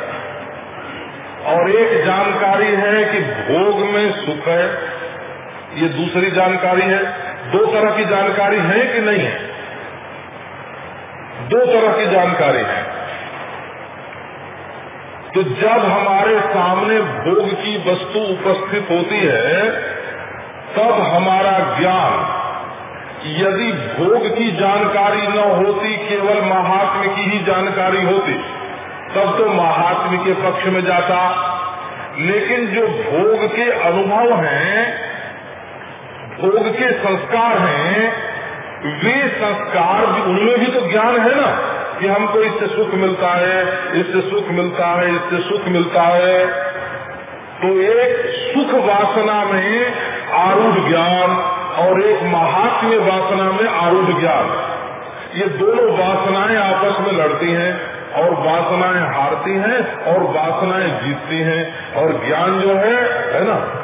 और एक जानकारी है कि भोग में सुख है। ये दूसरी जानकारी है। दो तरह की जानकारी है कि नहीं है? दो तरह की जानकारी है। तो जब हमारे सामने भोग की वस्तु उपस्थित होती है, तब हमारा ज्ञान, यदि भोग की जानकारी न होती, केवल महात्म की ही जानकारी होती, तब तो महात्म के पक्ष में जाता। लेकिन जो भोग के अनुभव हैं, भोग के संस्कार हैं, वे संस्कार, उनमें भी तो ज्ञान है ना। कि हमको इससे सुख मिलता है, इससे सुख मिलता है, इससे सुख मिलता है। तो एक सुख वासना में आरूढ़ ज्ञान और एक महात्म्य वासना में आरूढ़ ज्ञान। ये दोनों वासनाएँ आपस में लड़ती हैं और वासनाएँ हारती हैं और वासनाएँ जीतती हैं। और ज्ञान जो है है ना,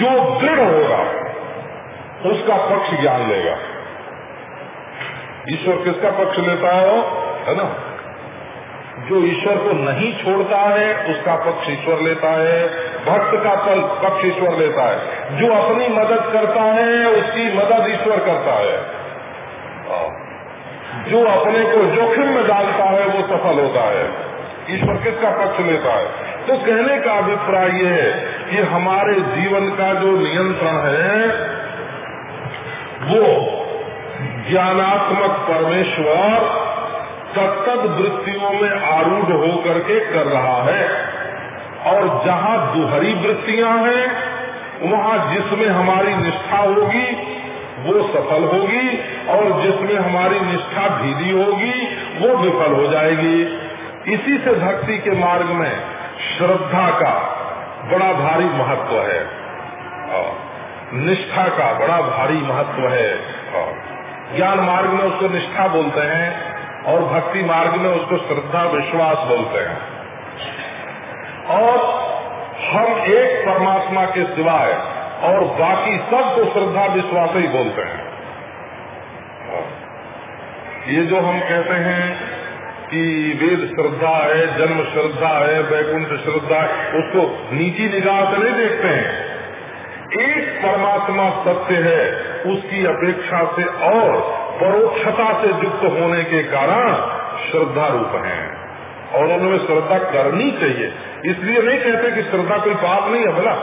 जो दृढ़ होगा, उसका पक्ष ज्ञान लेगा। ईश्वर किसका पक्ष लेता है वो? है ना? जो ईश्वर को नहीं छोड़ता है, उसका पक्ष ईश्वर लेता है, भक्त का पक्ष ईश्वर लेता है। जो अपनी मदद करता है, उसकी मदद ईश्वर करता है। जो अपने को जोखिम में डालता है, वो सफल होता है। ईश्वर किसका पक्ष लेता है? तो कहने का अभिप्राय ये है कि हमारे जीवन का जो नियंत्रण है, वो ज्ञानात्मक परमेश्वर तत्त वृत्तियों में आरूढ़ होकर के कर रहा है। और जहाँ दुहरी वृत्तियाँ हैं, वहाँ जिसमें हमारी निष्ठा होगी, वो सफल होगी, और जिसमें हमारी निष्ठा ढीली होगी, वो विफल हो जाएगी। इसी से भक्ति के मार्ग में श्रद्धा का बड़ा भारी महत्व है। निष्ठा का बड़ा भारी महत्व है। ज्ञान मार्ग में उसको निष्ठा बोलते हैं और भक्ति मार्ग में उसको श्रद्धा, विश्वास बोलते हैं। और हम एक परमात्मा के सिवाय और बाकी सबको श्रद्धा, विश्वास ही बोलते हैं। ये जो हम कहते हैं कि वेद श्रद्धा है, जन्म श्रद्धा है, वैकुंठ श्रद्धा है उसको नीची निगाह से नहीं देखते हैं। एक परमात्मा सत्य है, उसकी अपेक्षा से और परोक्षता से युक्त होने के कारण श्रद्धा रूप है। और उनमें श्रद्धा करनी चाहिए। इसलिए नहीं कहते कि श्रद्धा कोई पाप नहीं है, भला।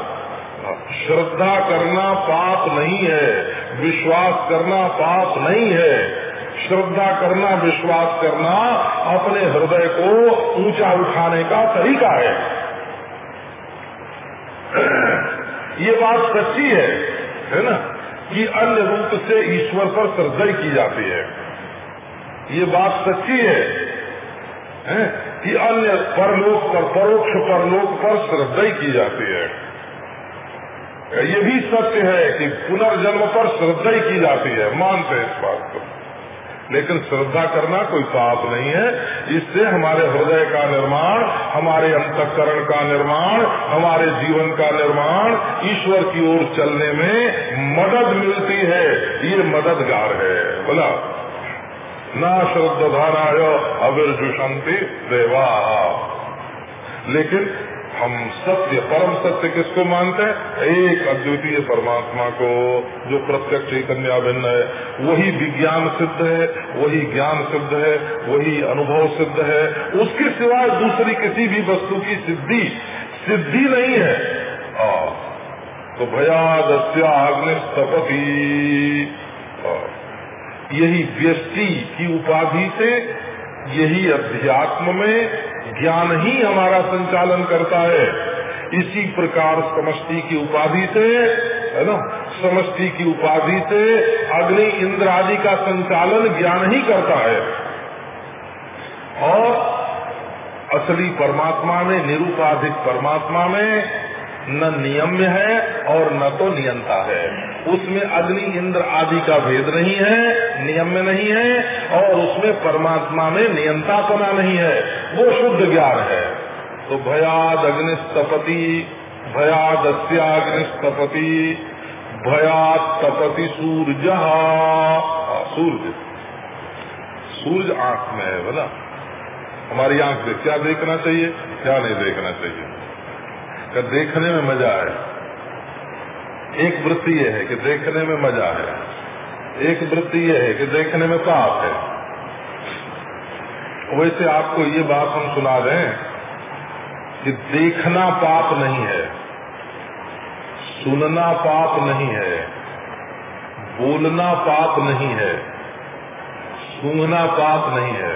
श्रद्धा करना पाप नहीं है, विश्वास करना पाप नहीं है। श्रद्धा करना, विश्वास करना अपने हृदय को ऊँचा उठाने का तरीका है। ये बात सच्ची है है ना? कि अन्य रूप से ईश्वर पर श्रद्धा की जाती है। ये बात सच्ची है, है? कि अन्य परलोक पर परोक्ष परलोक पर श्रद्धा की जाती है। ये भी सत्य है कि पुनर्जन्म पर श्रद्धा की जाती है। मानते हैं इस बात को। लेकिन श्रद्धा करना कोई पाप नहीं है। इससे हमारे हृदय का निर्माण, हमारे अंतकरण का निर्माण, हमारे जीवन का निर्माण, ईश्वर की ओर चलने में मदद मिलती है। ये मददगार है। बोला, न ना श्रद्धानाय अविर्जुषंति देवा। लेकिन हम सत्य परम सत्य किसको मानते हैं? एक अद्वितीय परमात्मा को जो प्रत्यक्ष चैतन्य भिन्न है। वही विज्ञान सिद्ध है वही ज्ञान सिद्ध है वही अनुभव सिद्ध है। उसके सिवाय दूसरी किसी भी वस्तु की सिद्धि सिद्धि नहीं है। आ, तो भयादस्या अग्निस्तपति। यही व्यष्टि की उपाधि से यही अध्यात्म में ज्ञान ही हमारा संचालन करता है। इसी प्रकार समष्टि की उपाधि से, है ना? समष्टि की उपाधि से अग्नि इंद्र आदि का संचालन ज्ञान ही करता है। और असली परमात्मा में, निरुपाधिक परमात्मा में न नियम्य है और न तो नियंता है। उसमें अग्नि, इंद्र आदि का भेद नहीं है, नियम्य नहीं है, और उसमें परमात्मा में नियंतापना नहीं है। वो शुद्ध ज्ञान है। तो भयाद अग्निस्तपति भयाद अस्याग्निस्तपति भयात तपति सूर्य। सूर्य सूर्य आँख में है, बोला। हमारी आँख से क्या देखना चाहिए, क्या नहीं देखना चाहिए? क्या देखने में मज़ा है एक वृत्ति यह है कि देखने में मज़ा है। एक वृत्ति यह है कि देखने में पाप है। वैसे आपको ये बात हम सुना दें कि देखना पाप नहीं है, सुनना पाप नहीं है, बोलना पाप नहीं है, सूंघना पाप नहीं है।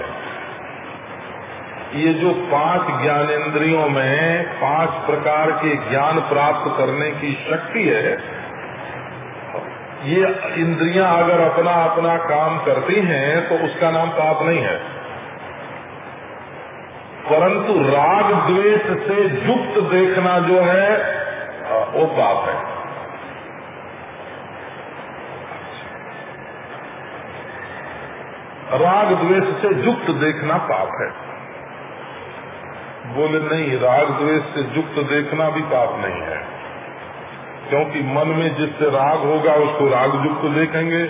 ये जो पाँच ज्ञानेन्द्रियों में पाँच प्रकार के ज्ञान प्राप्त करने की शक्ति है, ये इंद्रियाँ अगर अपना अपना काम करती हैं तो उसका नाम पाप नहीं है। परंतु राग द्वेष से युक्त देखना जो है, वो पाप है। राग द्वेष से युक्त देखना पाप है। बोले, नहीं राग द्वेष से युक्त देखना भी पाप नहीं है। क्योंकि मन में जिससे राग होगा, उसको राग युक्त देखेंगे।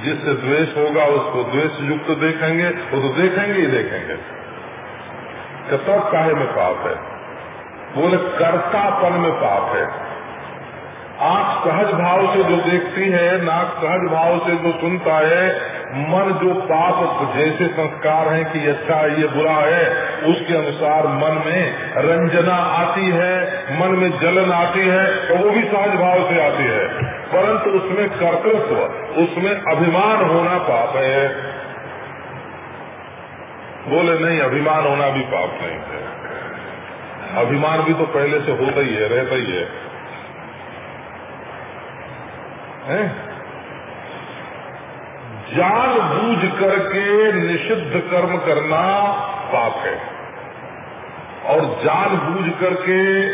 जिससे द्वेष होगा, उसको द्वेष युक्त देखेंगे। वो तो देखेंगे ही देखेंगे। तब काहे में पाप है? बोले, कर्तापन में पाप है। आँख सहज भाव से जो देखती है, नाक सहज भाव से जो सुनता है मन जो पाप जैसे संस्कार है कि अच्छा है ये बुरा है, उसके अनुसार मन में रंजना आती है, मन में जलन आती है तो वो भी सहज भाव से आती है। परंतु उसमें कर्तृत्व, उसमें अभिमान होना पाप है। बोले, नहीं, अभिमान होना भी पाप नहीं है। अभिमान भी तो पहले से होता ही है, रहता ही है। है? जान बूझ करके निषिद्ध कर्म करना पाप है। और जान बूझ करके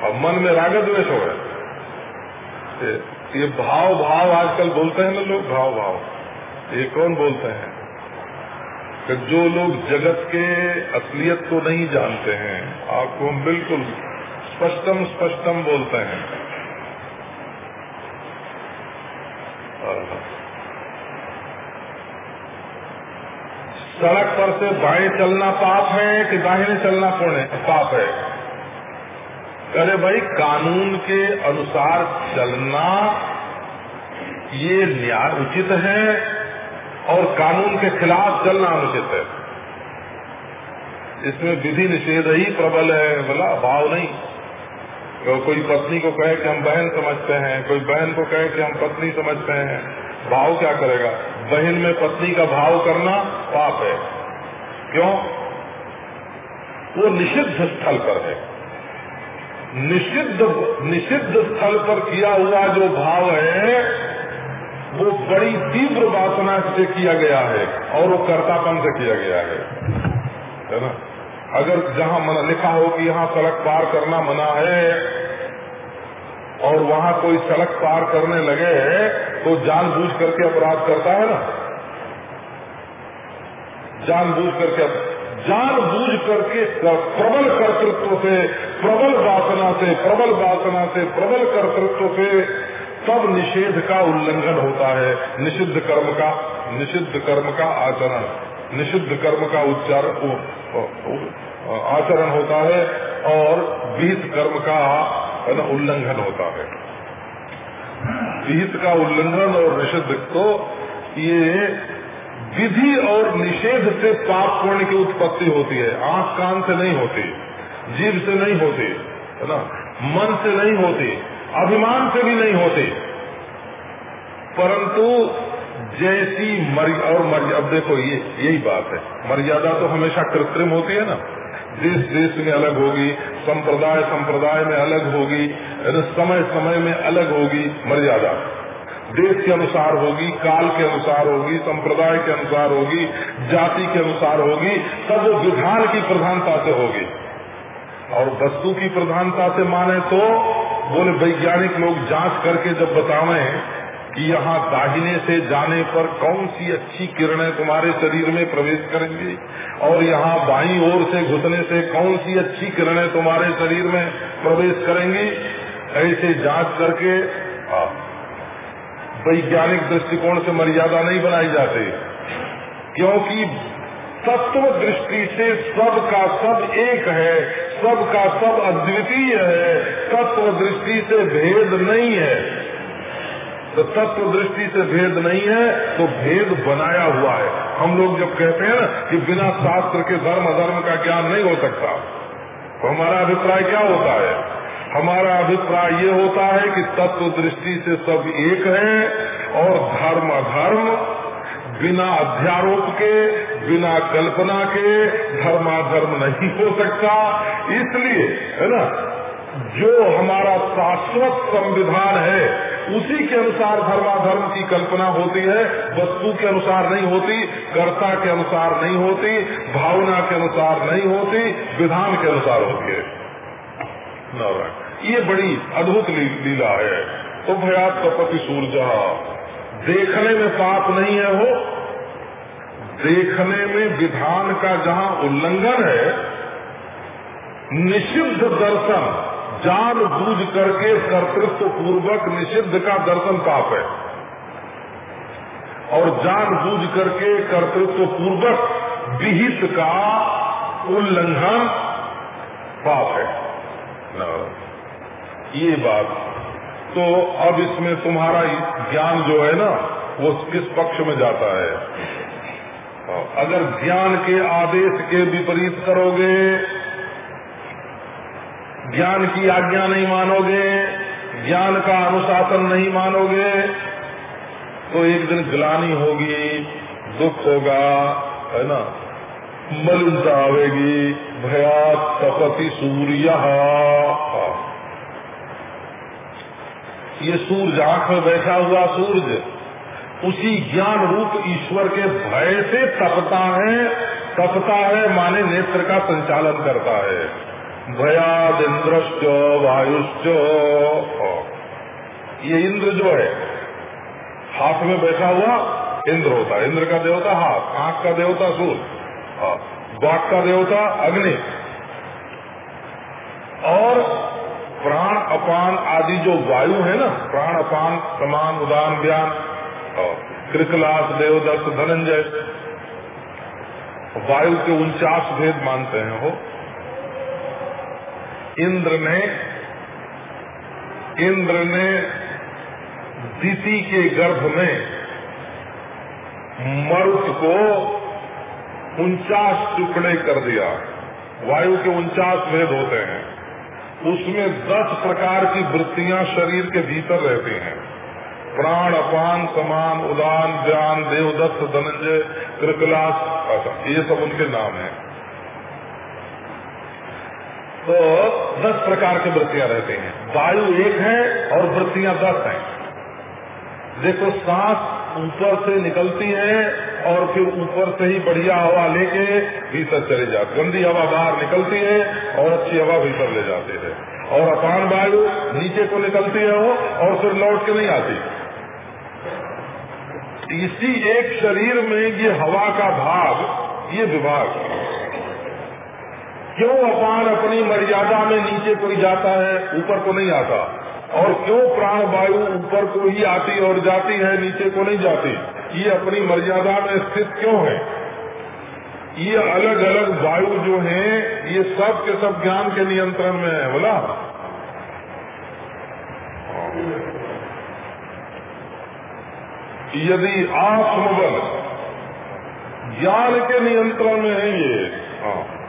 और मन में राग द्वेष हो। ये भाव भाव आजकल बोलते हैं ना लोग भाव भाव ये कौन बोलते हैं? कि जो लोग जगत के असलियत को नहीं जानते हैं, आपको हम बिल्कुल स्पष्टम स्पष्टम बोलते हैं। सड़क पर से बाएँ चलना पाप है कि दाहिने चलना पुण्य पाप है। अरे भाई, कानून के अनुसार चलना, ये न्याय उचित है और कानून के खिलाफ चलना अनुचित है। इसमें विधि निषेध ही प्रबल है। बोला भाव नहीं। तो कोई पत्नी को कहे कि हम बहन समझते हैं, कोई बहन को कहे कि हम पत्नी समझते हैं भाव क्या करेगा? बहन में पत्नी का भाव करना पाप है। क्यों? वो निषिद्ध स्थल पर है। निषिद्ध निषिद्ध स्थल पर किया हुआ जो भाव है, वो बड़ी तीव्र वासना से किया गया है और वो कर्तापन से किया गया है। है ना? अगर जहाँ मना, लिखा हो कि यहाँ सड़क पार करना मना है और वहाँ कोई सड़क पार करने लगे तो जानबूझ करके अपराध करता है ना? जानबूझ करके जानबूझ करके प्रबल कर्तृत्व से, प्रबल वासना से, प्रबल वासना से, प्रबल कर्तृत्व से तब निषेध का उल्लंघन होता है। निषिद्ध कर्म का, निषिद्ध कर्म का आचरण, निषिद्ध कर्म का उच्चारण आचरण होता है और विहित कर्म का उल्लंघन होता है। विहित का उल्लंघन और निषिद्ध तो ये विधि और निषेध से पाप पुण्य की उत्पत्ति होती है। आँख कान से नहीं होती जीव से नहीं होती, है ना, मन से नहीं होती, अभिमान से भी नहीं होते। परंतु जैसी मर और मर्यादा अब देखो ये, यही बात है। मर्यादा तो हमेशा कृत्रिम होती है ना। देश देश में अलग होगी, संप्रदाय संप्रदाय में अलग होगी समय समय में अलग होगी मर्यादा। देश के अनुसार होगी, काल के अनुसार होगी, संप्रदाय के अनुसार होगी, जाति के अनुसार होगी तब वो विधान की प्रधानता से होगी। और वस्तु की प्रधानता से माने तो बोले वैज्ञानिक लोग जाँच करके जब बतावे कि यहाँ दाहिने से जाने पर कौन सी अच्छी किरणें तुम्हारे शरीर में प्रवेश करेंगी? और यहाँ बाई ओर से घुसने से कौन सी अच्छी किरणें तुम्हारे शरीर में प्रवेश करेंगी? ऐसे जाँच करके वैज्ञानिक दृष्टिकोण से मर्यादा नहीं बनाई जाती। क्योंकि तत्व दृष्टि से सब का सब एक है, सब का सब अद्वितीय है, तत्व दृष्टि से भेद नहीं है। तो तत्व दृष्टि से भेद नहीं है तो भेद बनाया हुआ है। हम लोग जब कहते हैं कि बिना शास्त्र के धर्म अधर्म का ज्ञान नहीं हो सकता तो हमारा अभिप्राय क्या होता है? हमारा अभिप्राय ये होता है कि तत्व दृष्टि से सब एक है और धर्म अधर्म, बिना अध्यारोप के, बिना कल्पना के धर्माधर्म नहीं हो सकता। इसलिए, है ना, जो हमारा शाश्वत संविधान है उसी के अनुसार धर्माधर्म की कल्पना होती है, वस्तु के अनुसार नहीं होती, कर्ता के अनुसार नहीं होती, भावना के अनुसार नहीं होती, विधान के अनुसार होती है। ये बड़ी अद्भुत लीला है। तो भयात कपति सूर्य देखने में पाप नहीं है हो देखने में विधान का जहाँ उल्लंघन है, निषिद्ध दर्शन जान बूझ करके कर्तृत्व पूर्वक निषिद्ध का दर्शन पाप है। और जान बूझ करके कर्तृत्व पूर्वक विहित का उल्लंघन पाप है। ये बात। तो अब इसमें तुम्हारा ज्ञान जो है ना, वो किस पक्ष में जाता है, अगर ज्ञान के आदेश के विपरीत करोगे ज्ञान की आज्ञा नहीं मानोगे, ज्ञान का अनुशासन नहीं मानोगे तो एक दिन ग्लानी होगी, दुख होगा, है ना? मलिनता आवेगी, भयात तपति सूर्य। ये सूर्य आँख में बैठा हुआ सूर्य, उसी ज्ञान रूप ईश्वर के भय से तपता है तपता है, माने नेत्र का संचालन करता है। भयाद इंद्रश्च वायुश्च। ये इंद्र जो है, हाथ में बैठा हुआ इंद्र होता है। इंद्र का देवता हाथ, आँख का देवता सूर्य वाक का देवता अग्नि। और प्राण, अपान आदि जो वायु है ना, प्राण, अपान, समान, उदान, व्यान कृकलास देवदत्त, धनंजय, वायु के उनचास भेद मानते हैं हो इंद्र ने इंद्र ने दीति के गर्भ में मरुत को उनचास टुकड़े कर दिया। वायु के उनचास भेद होते हैं। उसमें दस प्रकार की वृत्तियाँ शरीर के भीतर रहती हैं। प्राण, अपान, समान, उदान, ज्ञान, देवदत्त, धनंजय कृकलास ये सब उनके नाम हैं। तो दस प्रकार की वृत्तियाँ रहती हैं। वायु एक है और वृत्तियाँ दस हैं। देखो, सांस ऊपर से निकलती है और फिर ऊपर से ही बढ़िया हवा लेके भीतर चले जाते गंदी हवा बाहर निकलती है और अच्छी हवा भीतर ले जाती है। और अपान वायु नीचे को निकलती है वो और फिर लौट के नहीं आती। इसी एक शरीर में ये हवा का भाग, ये विभाग। क्यों अपान अपनी मर्यादा में नीचे कोई जाता है, ऊपर को नहीं आता। और क्यों प्राण वायु ऊपर को ही आती और जाती है, नीचे को नहीं जाती? ये अपनी मर्यादा में स्थित क्यों है? ये अलग अलग वायु जो है, ये सब के सब ज्ञान के नियंत्रण में है, बोला? यदि आत्मबल ज्ञान के नियंत्रण में है ये हाँ।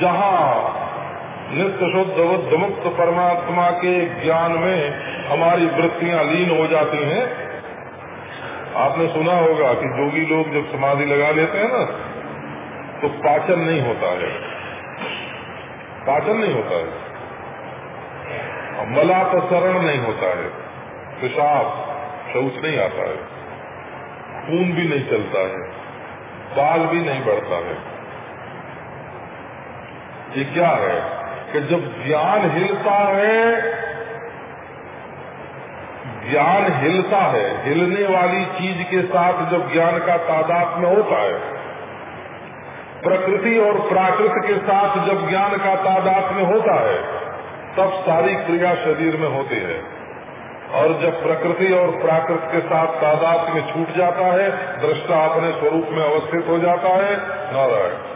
जहाँ नित्य शुद्ध बुद्ध मुक्त परमात्मा के ज्ञान में हमारी वृत्तियाँ लीन हो जाती हैं, आपने सुना होगा कि जोगी लोग जब समाधि लगा लेते हैं ना तो पाचन नहीं होता है। पाचन नहीं होता है। मला मलापसरण नहीं होता है। पेशाब शौच नहीं आता है। खून भी नहीं चलता है। बाल भी नहीं बढ़ता है। ये क्या है कि जब ज्ञान हिलता है, ज्ञान हिलता है, हिलने वाली चीज़ के साथ जब ज्ञान का तादाद में होता है, प्रकृति और प्राकृत के साथ जब ज्ञान का तादाद में होता है, तब सारी क्रिया शरीर में होती है। और जब प्रकृति और प्राकृत के साथ तादाद में छूट जाता है, दृष्टा अपने स्वरूप में अवस्थित हो जाता है, नारायण।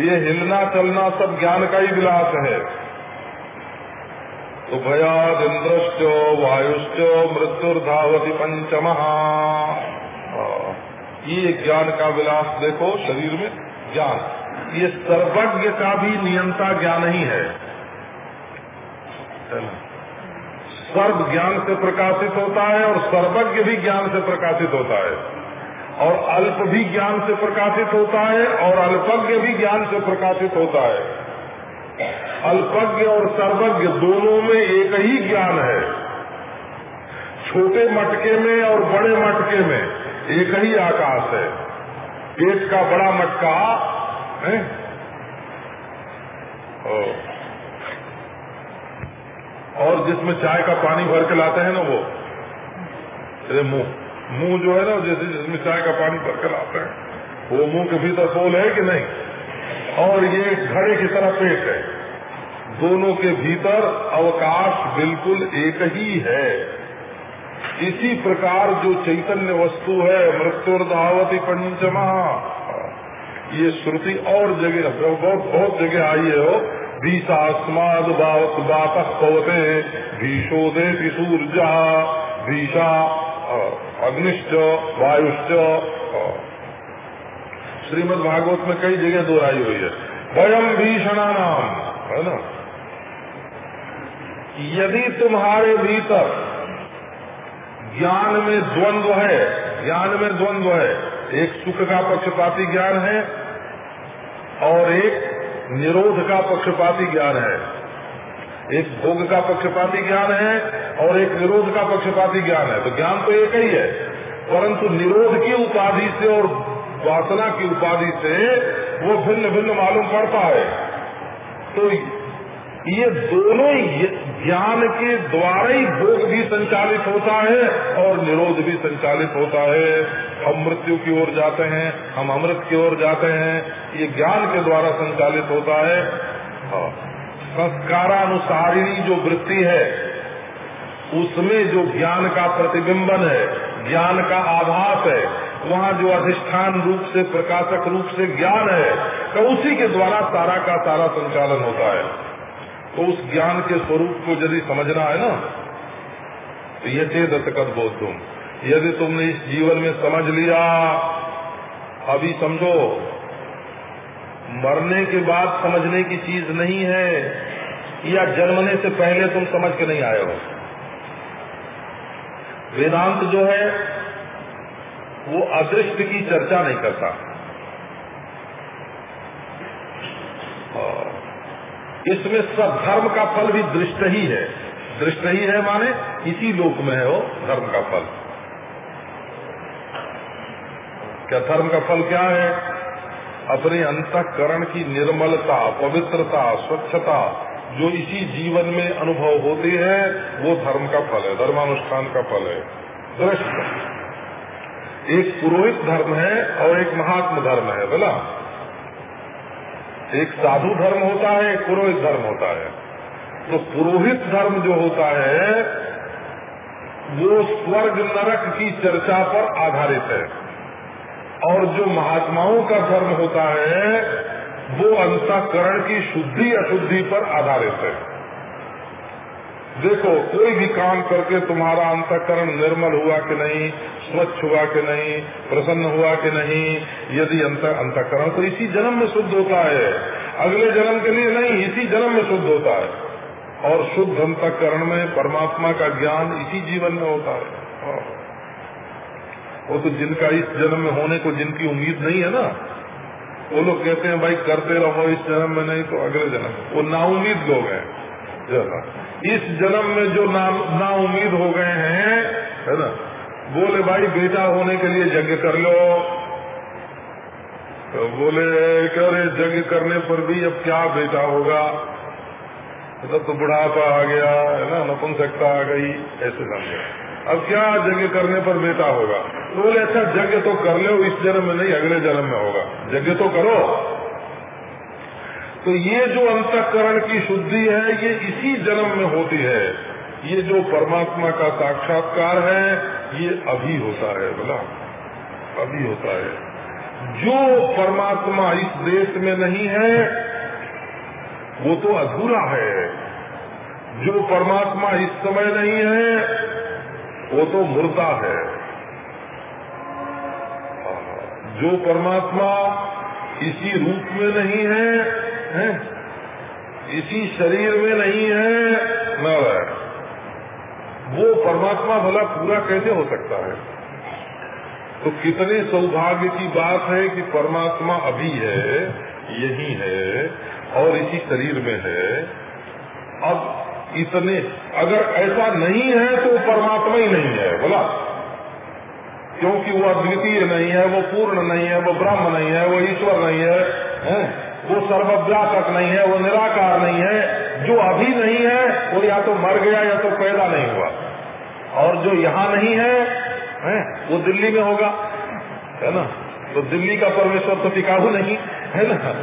ये हिलना चलना सब ज्ञान का ही विलास है। तो भयाद इंद्रश्च, वायुश्च, मृत्युर्धावती पंचम। ये ज्ञान का विलास देखो, शरीर में ज्ञान। ये सर्वज्ञ का भी नियंता ज्ञान ही है। सर्व ज्ञान से प्रकाशित होता है और सर्वज्ञ भी ज्ञान से प्रकाशित होता है। और अल्प भी ज्ञान से प्रकाशित होता है और अल्पज्ञ भी ज्ञान से प्रकाशित होता है। अल्पज्ञ और सर्वज्ञ दोनों में एक ही ज्ञान है। छोटे मटके में और बड़े मटके में एक ही आकाश है। पेट का बड़ा मटका, है? और जिसमें चाय का पानी भर के लाते हैं ना वो मुँह। मुँह जो है ना, जैसे जिसमें चाय का पानी भर कर आते हैं, वो मुँह के भीतर बोल है कि नहीं? और ये घड़े की तरह पेट है। दोनों के भीतर अवकाश बिल्कुल एक ही है। इसी प्रकार जो चैतन्य वस्तु है मृत्युर्दावती पंचमा ये श्रुति और जगह, बहुत बहुत जगह आई है हो भीषास्माद बात पवते भीषोदे सूर्या, भीषा अग्निश्च वायुश्च श्रीमद भागवत में कई जगह दोहराई हुई है। भयम भीषणा नाम है ना? यदि तुम्हारे भीतर ज्ञान में द्वंद्व है, ज्ञान में द्वंद्व है, एक सुख का पक्षपाती ज्ञान है और एक निरोध का पक्षपाती ज्ञान है एक भोग का पक्षपाती ज्ञान है और एक निरोध का पक्षपाती ज्ञान है। तो ज्ञान तो एक ही है। परंतु निरोध की उपाधि से और वासना की उपाधि से वो भिन्न भिन्न मालूम पड़ता है। तो ये दोनों ज्ञान के द्वारा ही भोग भी संचालित होता है और निरोध भी संचालित होता है। हम मृत्यु की ओर जाते हैं, हम अमृत की ओर जाते हैं। ये ज्ञान के द्वारा संचालित होता है। हाँ। संस्कारानुसारिणी जो वृत्ति है, उसमें जो ज्ञान का प्रतिबिंबन है, ज्ञान का आभास है, वहाँ जो अधिष्ठान रूप से, प्रकाशक रूप से ज्ञान है तो उसी के द्वारा सारा का सारा संचालन होता है। तो उस ज्ञान के स्वरूप को यदि समझना है ना तो ये चेत सकत बोध तुम यदि तुमने इस जीवन में समझ लिया, अभी समझो मरने के बाद समझने की चीज़ नहीं है, या जन्मने से पहले तुम समझ के नहीं आए हो। वेदांत जो है, वो अदृष्ट की चर्चा नहीं करता। इसमें सब धर्म का फल भी दृष्ट ही है। दृष्ट ही है माने इसी लोक में है वो धर्म का फल। क्या धर्म का फल क्या है? अपने अंतकरण की निर्मलता, पवित्रता, स्वच्छता जो इसी जीवन में अनुभव होती है, वो धर्म का फल है, धर्मानुष्ठान का फल है। दृष्ट। एक पुरोहित धर्म है और एक महात्म धर्म है बोला एक साधु धर्म होता है, एक पुरोहित धर्म होता है। तो पुरोहित धर्म जो होता है, वो स्वर्ग नरक की चर्चा पर आधारित है। और जो महात्माओं का धर्म होता है, वो अंतकरण की शुद्धि अशुद्धि पर आधारित है। देखो, कोई भी काम करके तुम्हारा अंतकरण निर्मल हुआ कि नहीं, स्वच्छ हुआ कि नहीं, प्रसन्न हुआ कि नहीं, यदि अंत अंतकरण तो इसी जन्म में शुद्ध होता है। अगले जन्म के लिए नहीं, इसी जन्म में शुद्ध होता है। और शुद्ध अंतकरण में परमात्मा का ज्ञान इसी जीवन में होता है। हाँ। वो तो जिनका इस जन्म में होने को जिनकी उम्मीद नहीं है ना, वो लोग कहते हैं, भाई, करते रहो, इस जन्म में नहीं तो अगले जन्म वो नाउमीद लोग हैं इस जन्म में जो ना ना उम्मीद हो गए हैं, है ना, बोले, भाई, बेटा होने के लिए यज्ञ कर लो। तो बोले रहे यज्ञ करने पर भी अब क्या बेटा होगा? तब तो बुढ़ापा आ गया, है ना, नपुंसकता आ गई, ऐसे समझे। अब क्या यज्ञ करने पर बेटा होगा? बोले अच्छा यज्ञ तो कर लो, इस जन्म में नहीं, अगले जन्म में होगा। यज्ञ तो करो। तो ये जो अंतकरण की शुद्धि है, ये इसी जन्म में होती है। ये जो परमात्मा का साक्षात्कार है, ये अभी होता है, बोला। अभी होता है। जो परमात्मा इस देश में नहीं है, वो तो अधूरा है। जो परमात्मा इस समय नहीं है, वो तो मुर्दा है। जो परमात्मा इसी रूप में नहीं है, है? इसी शरीर में नहीं है नारायण। वो परमात्मा भला पूरा कैसे हो सकता है? तो कितने सौभाग्य की बात है कि परमात्मा अभी है यही है और इसी शरीर में है। अब इतने अगर ऐसा नहीं है तो परमात्मा ही नहीं है बोला? क्योंकि वो अद्वितीय नहीं है वो पूर्ण नहीं है वो ब्रह्म नहीं है वो ईश्वर नहीं है, है? वो सर्वव्यापक नहीं है वो निराकार नहीं है। जो अभी नहीं है वो या तो मर गया या तो पैदा नहीं हुआ। और जो यहाँ नहीं है, है? वो दिल्ली में होगा है ना? तो दिल्ली का परमेश्वर तो टिकाऊ नहीं है ना?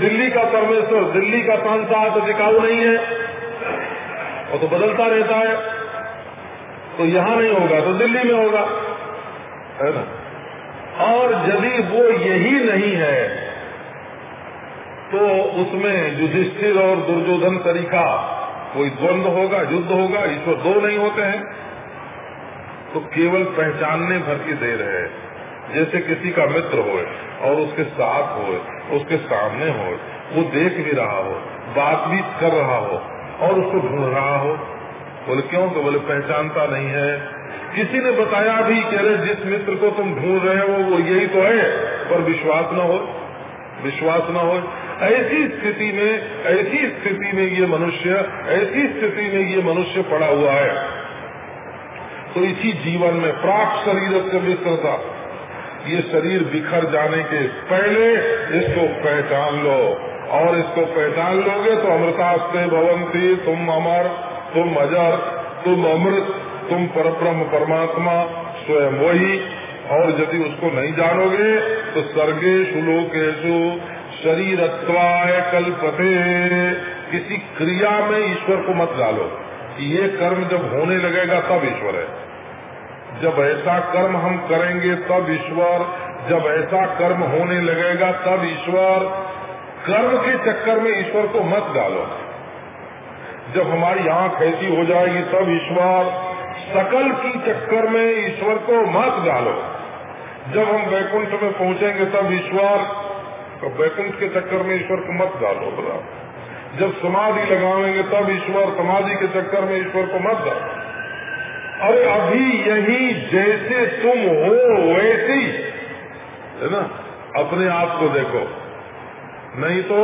दिल्ली का परमेश्वर दिल्ली का सांसद तो टिकाऊ नहीं है। वो तो बदलता रहता है। तो यहाँ नहीं होगा तो दिल्ली में होगा। है ना? और यदि वो यही नहीं है तो उसमें युधिष्ठिर और दुर्योधन तरीका कोई द्वंद होगा, युद्ध होगा, ईश्वर दो नहीं होते हैं। तो केवल पहचानने भर की देर है, जैसे किसी का मित्र हो और उसके साथ हो उसके सामने हो वो देख भी रहा हो बात भी कर रहा हो और उसको ढूंढ रहा हो। बोले, क्यों? तो बोले, पहचानता नहीं है किसी ने बताया भी कि अरे जिस मित्र को तुम ढूंढ रहे हो, वो यही तो है, पर विश्वास न हो। विश्वास न हो। ऐसी स्थिति में, ऐसी स्थिति में ये मनुष्य, ऐसी स्थिति में ये मनुष्य पड़ा हुआ है। तो इसी जीवन में प्राप्त शरीर से मित्रता ये शरीर बिखर जाने के पहले इसको पहचान लो। और इसको पहचान लोगे तो अमृतास्ते भवंती तुम अमर, तुम अजर, तुम अमृत। तुम परब्रह्म परमात्मा स्वयं वही, और यदि उसको नहीं जानोगे तो सर्गेशु लोकेशु शरीर कल्पते। किसी क्रिया में ईश्वर को मत डालो ये कर्म जब होने लगेगा तब ईश्वर है। जब ऐसा कर्म हम करेंगे तब ईश्वर, जब ऐसा कर्म होने लगेगा तब ईश्वर। कर्म के चक्कर में ईश्वर को मत डालो। जब हमारी आँख ऐसी हो जाएगी तब ईश्वर सकल की चक्कर में ईश्वर को मत डालो। जब हम वैकुंठ में पहुँचेंगे तब ईश्वर तो वैकुंठ के चक्कर में ईश्वर को मत डालो, बोला। जब समाधि लगावेंगे तब ईश्वर समाधि के चक्कर में ईश्वर को मत डालो। अरे अभी यही जैसे तुम हो, वैसी है ना? अपने आप को देखो। नहीं तो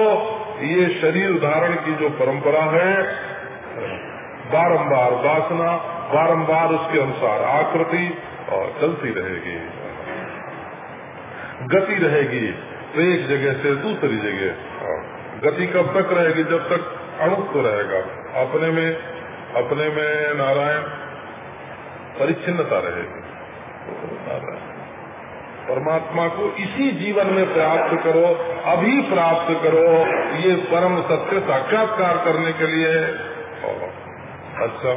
ये शरीर धारण की जो परंपरा है, बारंबार वासना बारंबार उसके अनुसार आकृति और चलती रहेगी। गति रहेगी तो एक जगह से दूसरी जगह। गति कब तक रहेगी? जब तक अणुत्व रहेगा। अपने में अपने में नारायण परिच्छिन्नता रहेगी। नारायण परमात्मा को इसी जीवन में प्राप्त करो, अभी प्राप्त करो, ये परम सत्य साक्षात्कार करने के लिए अच्छा।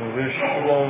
विश्व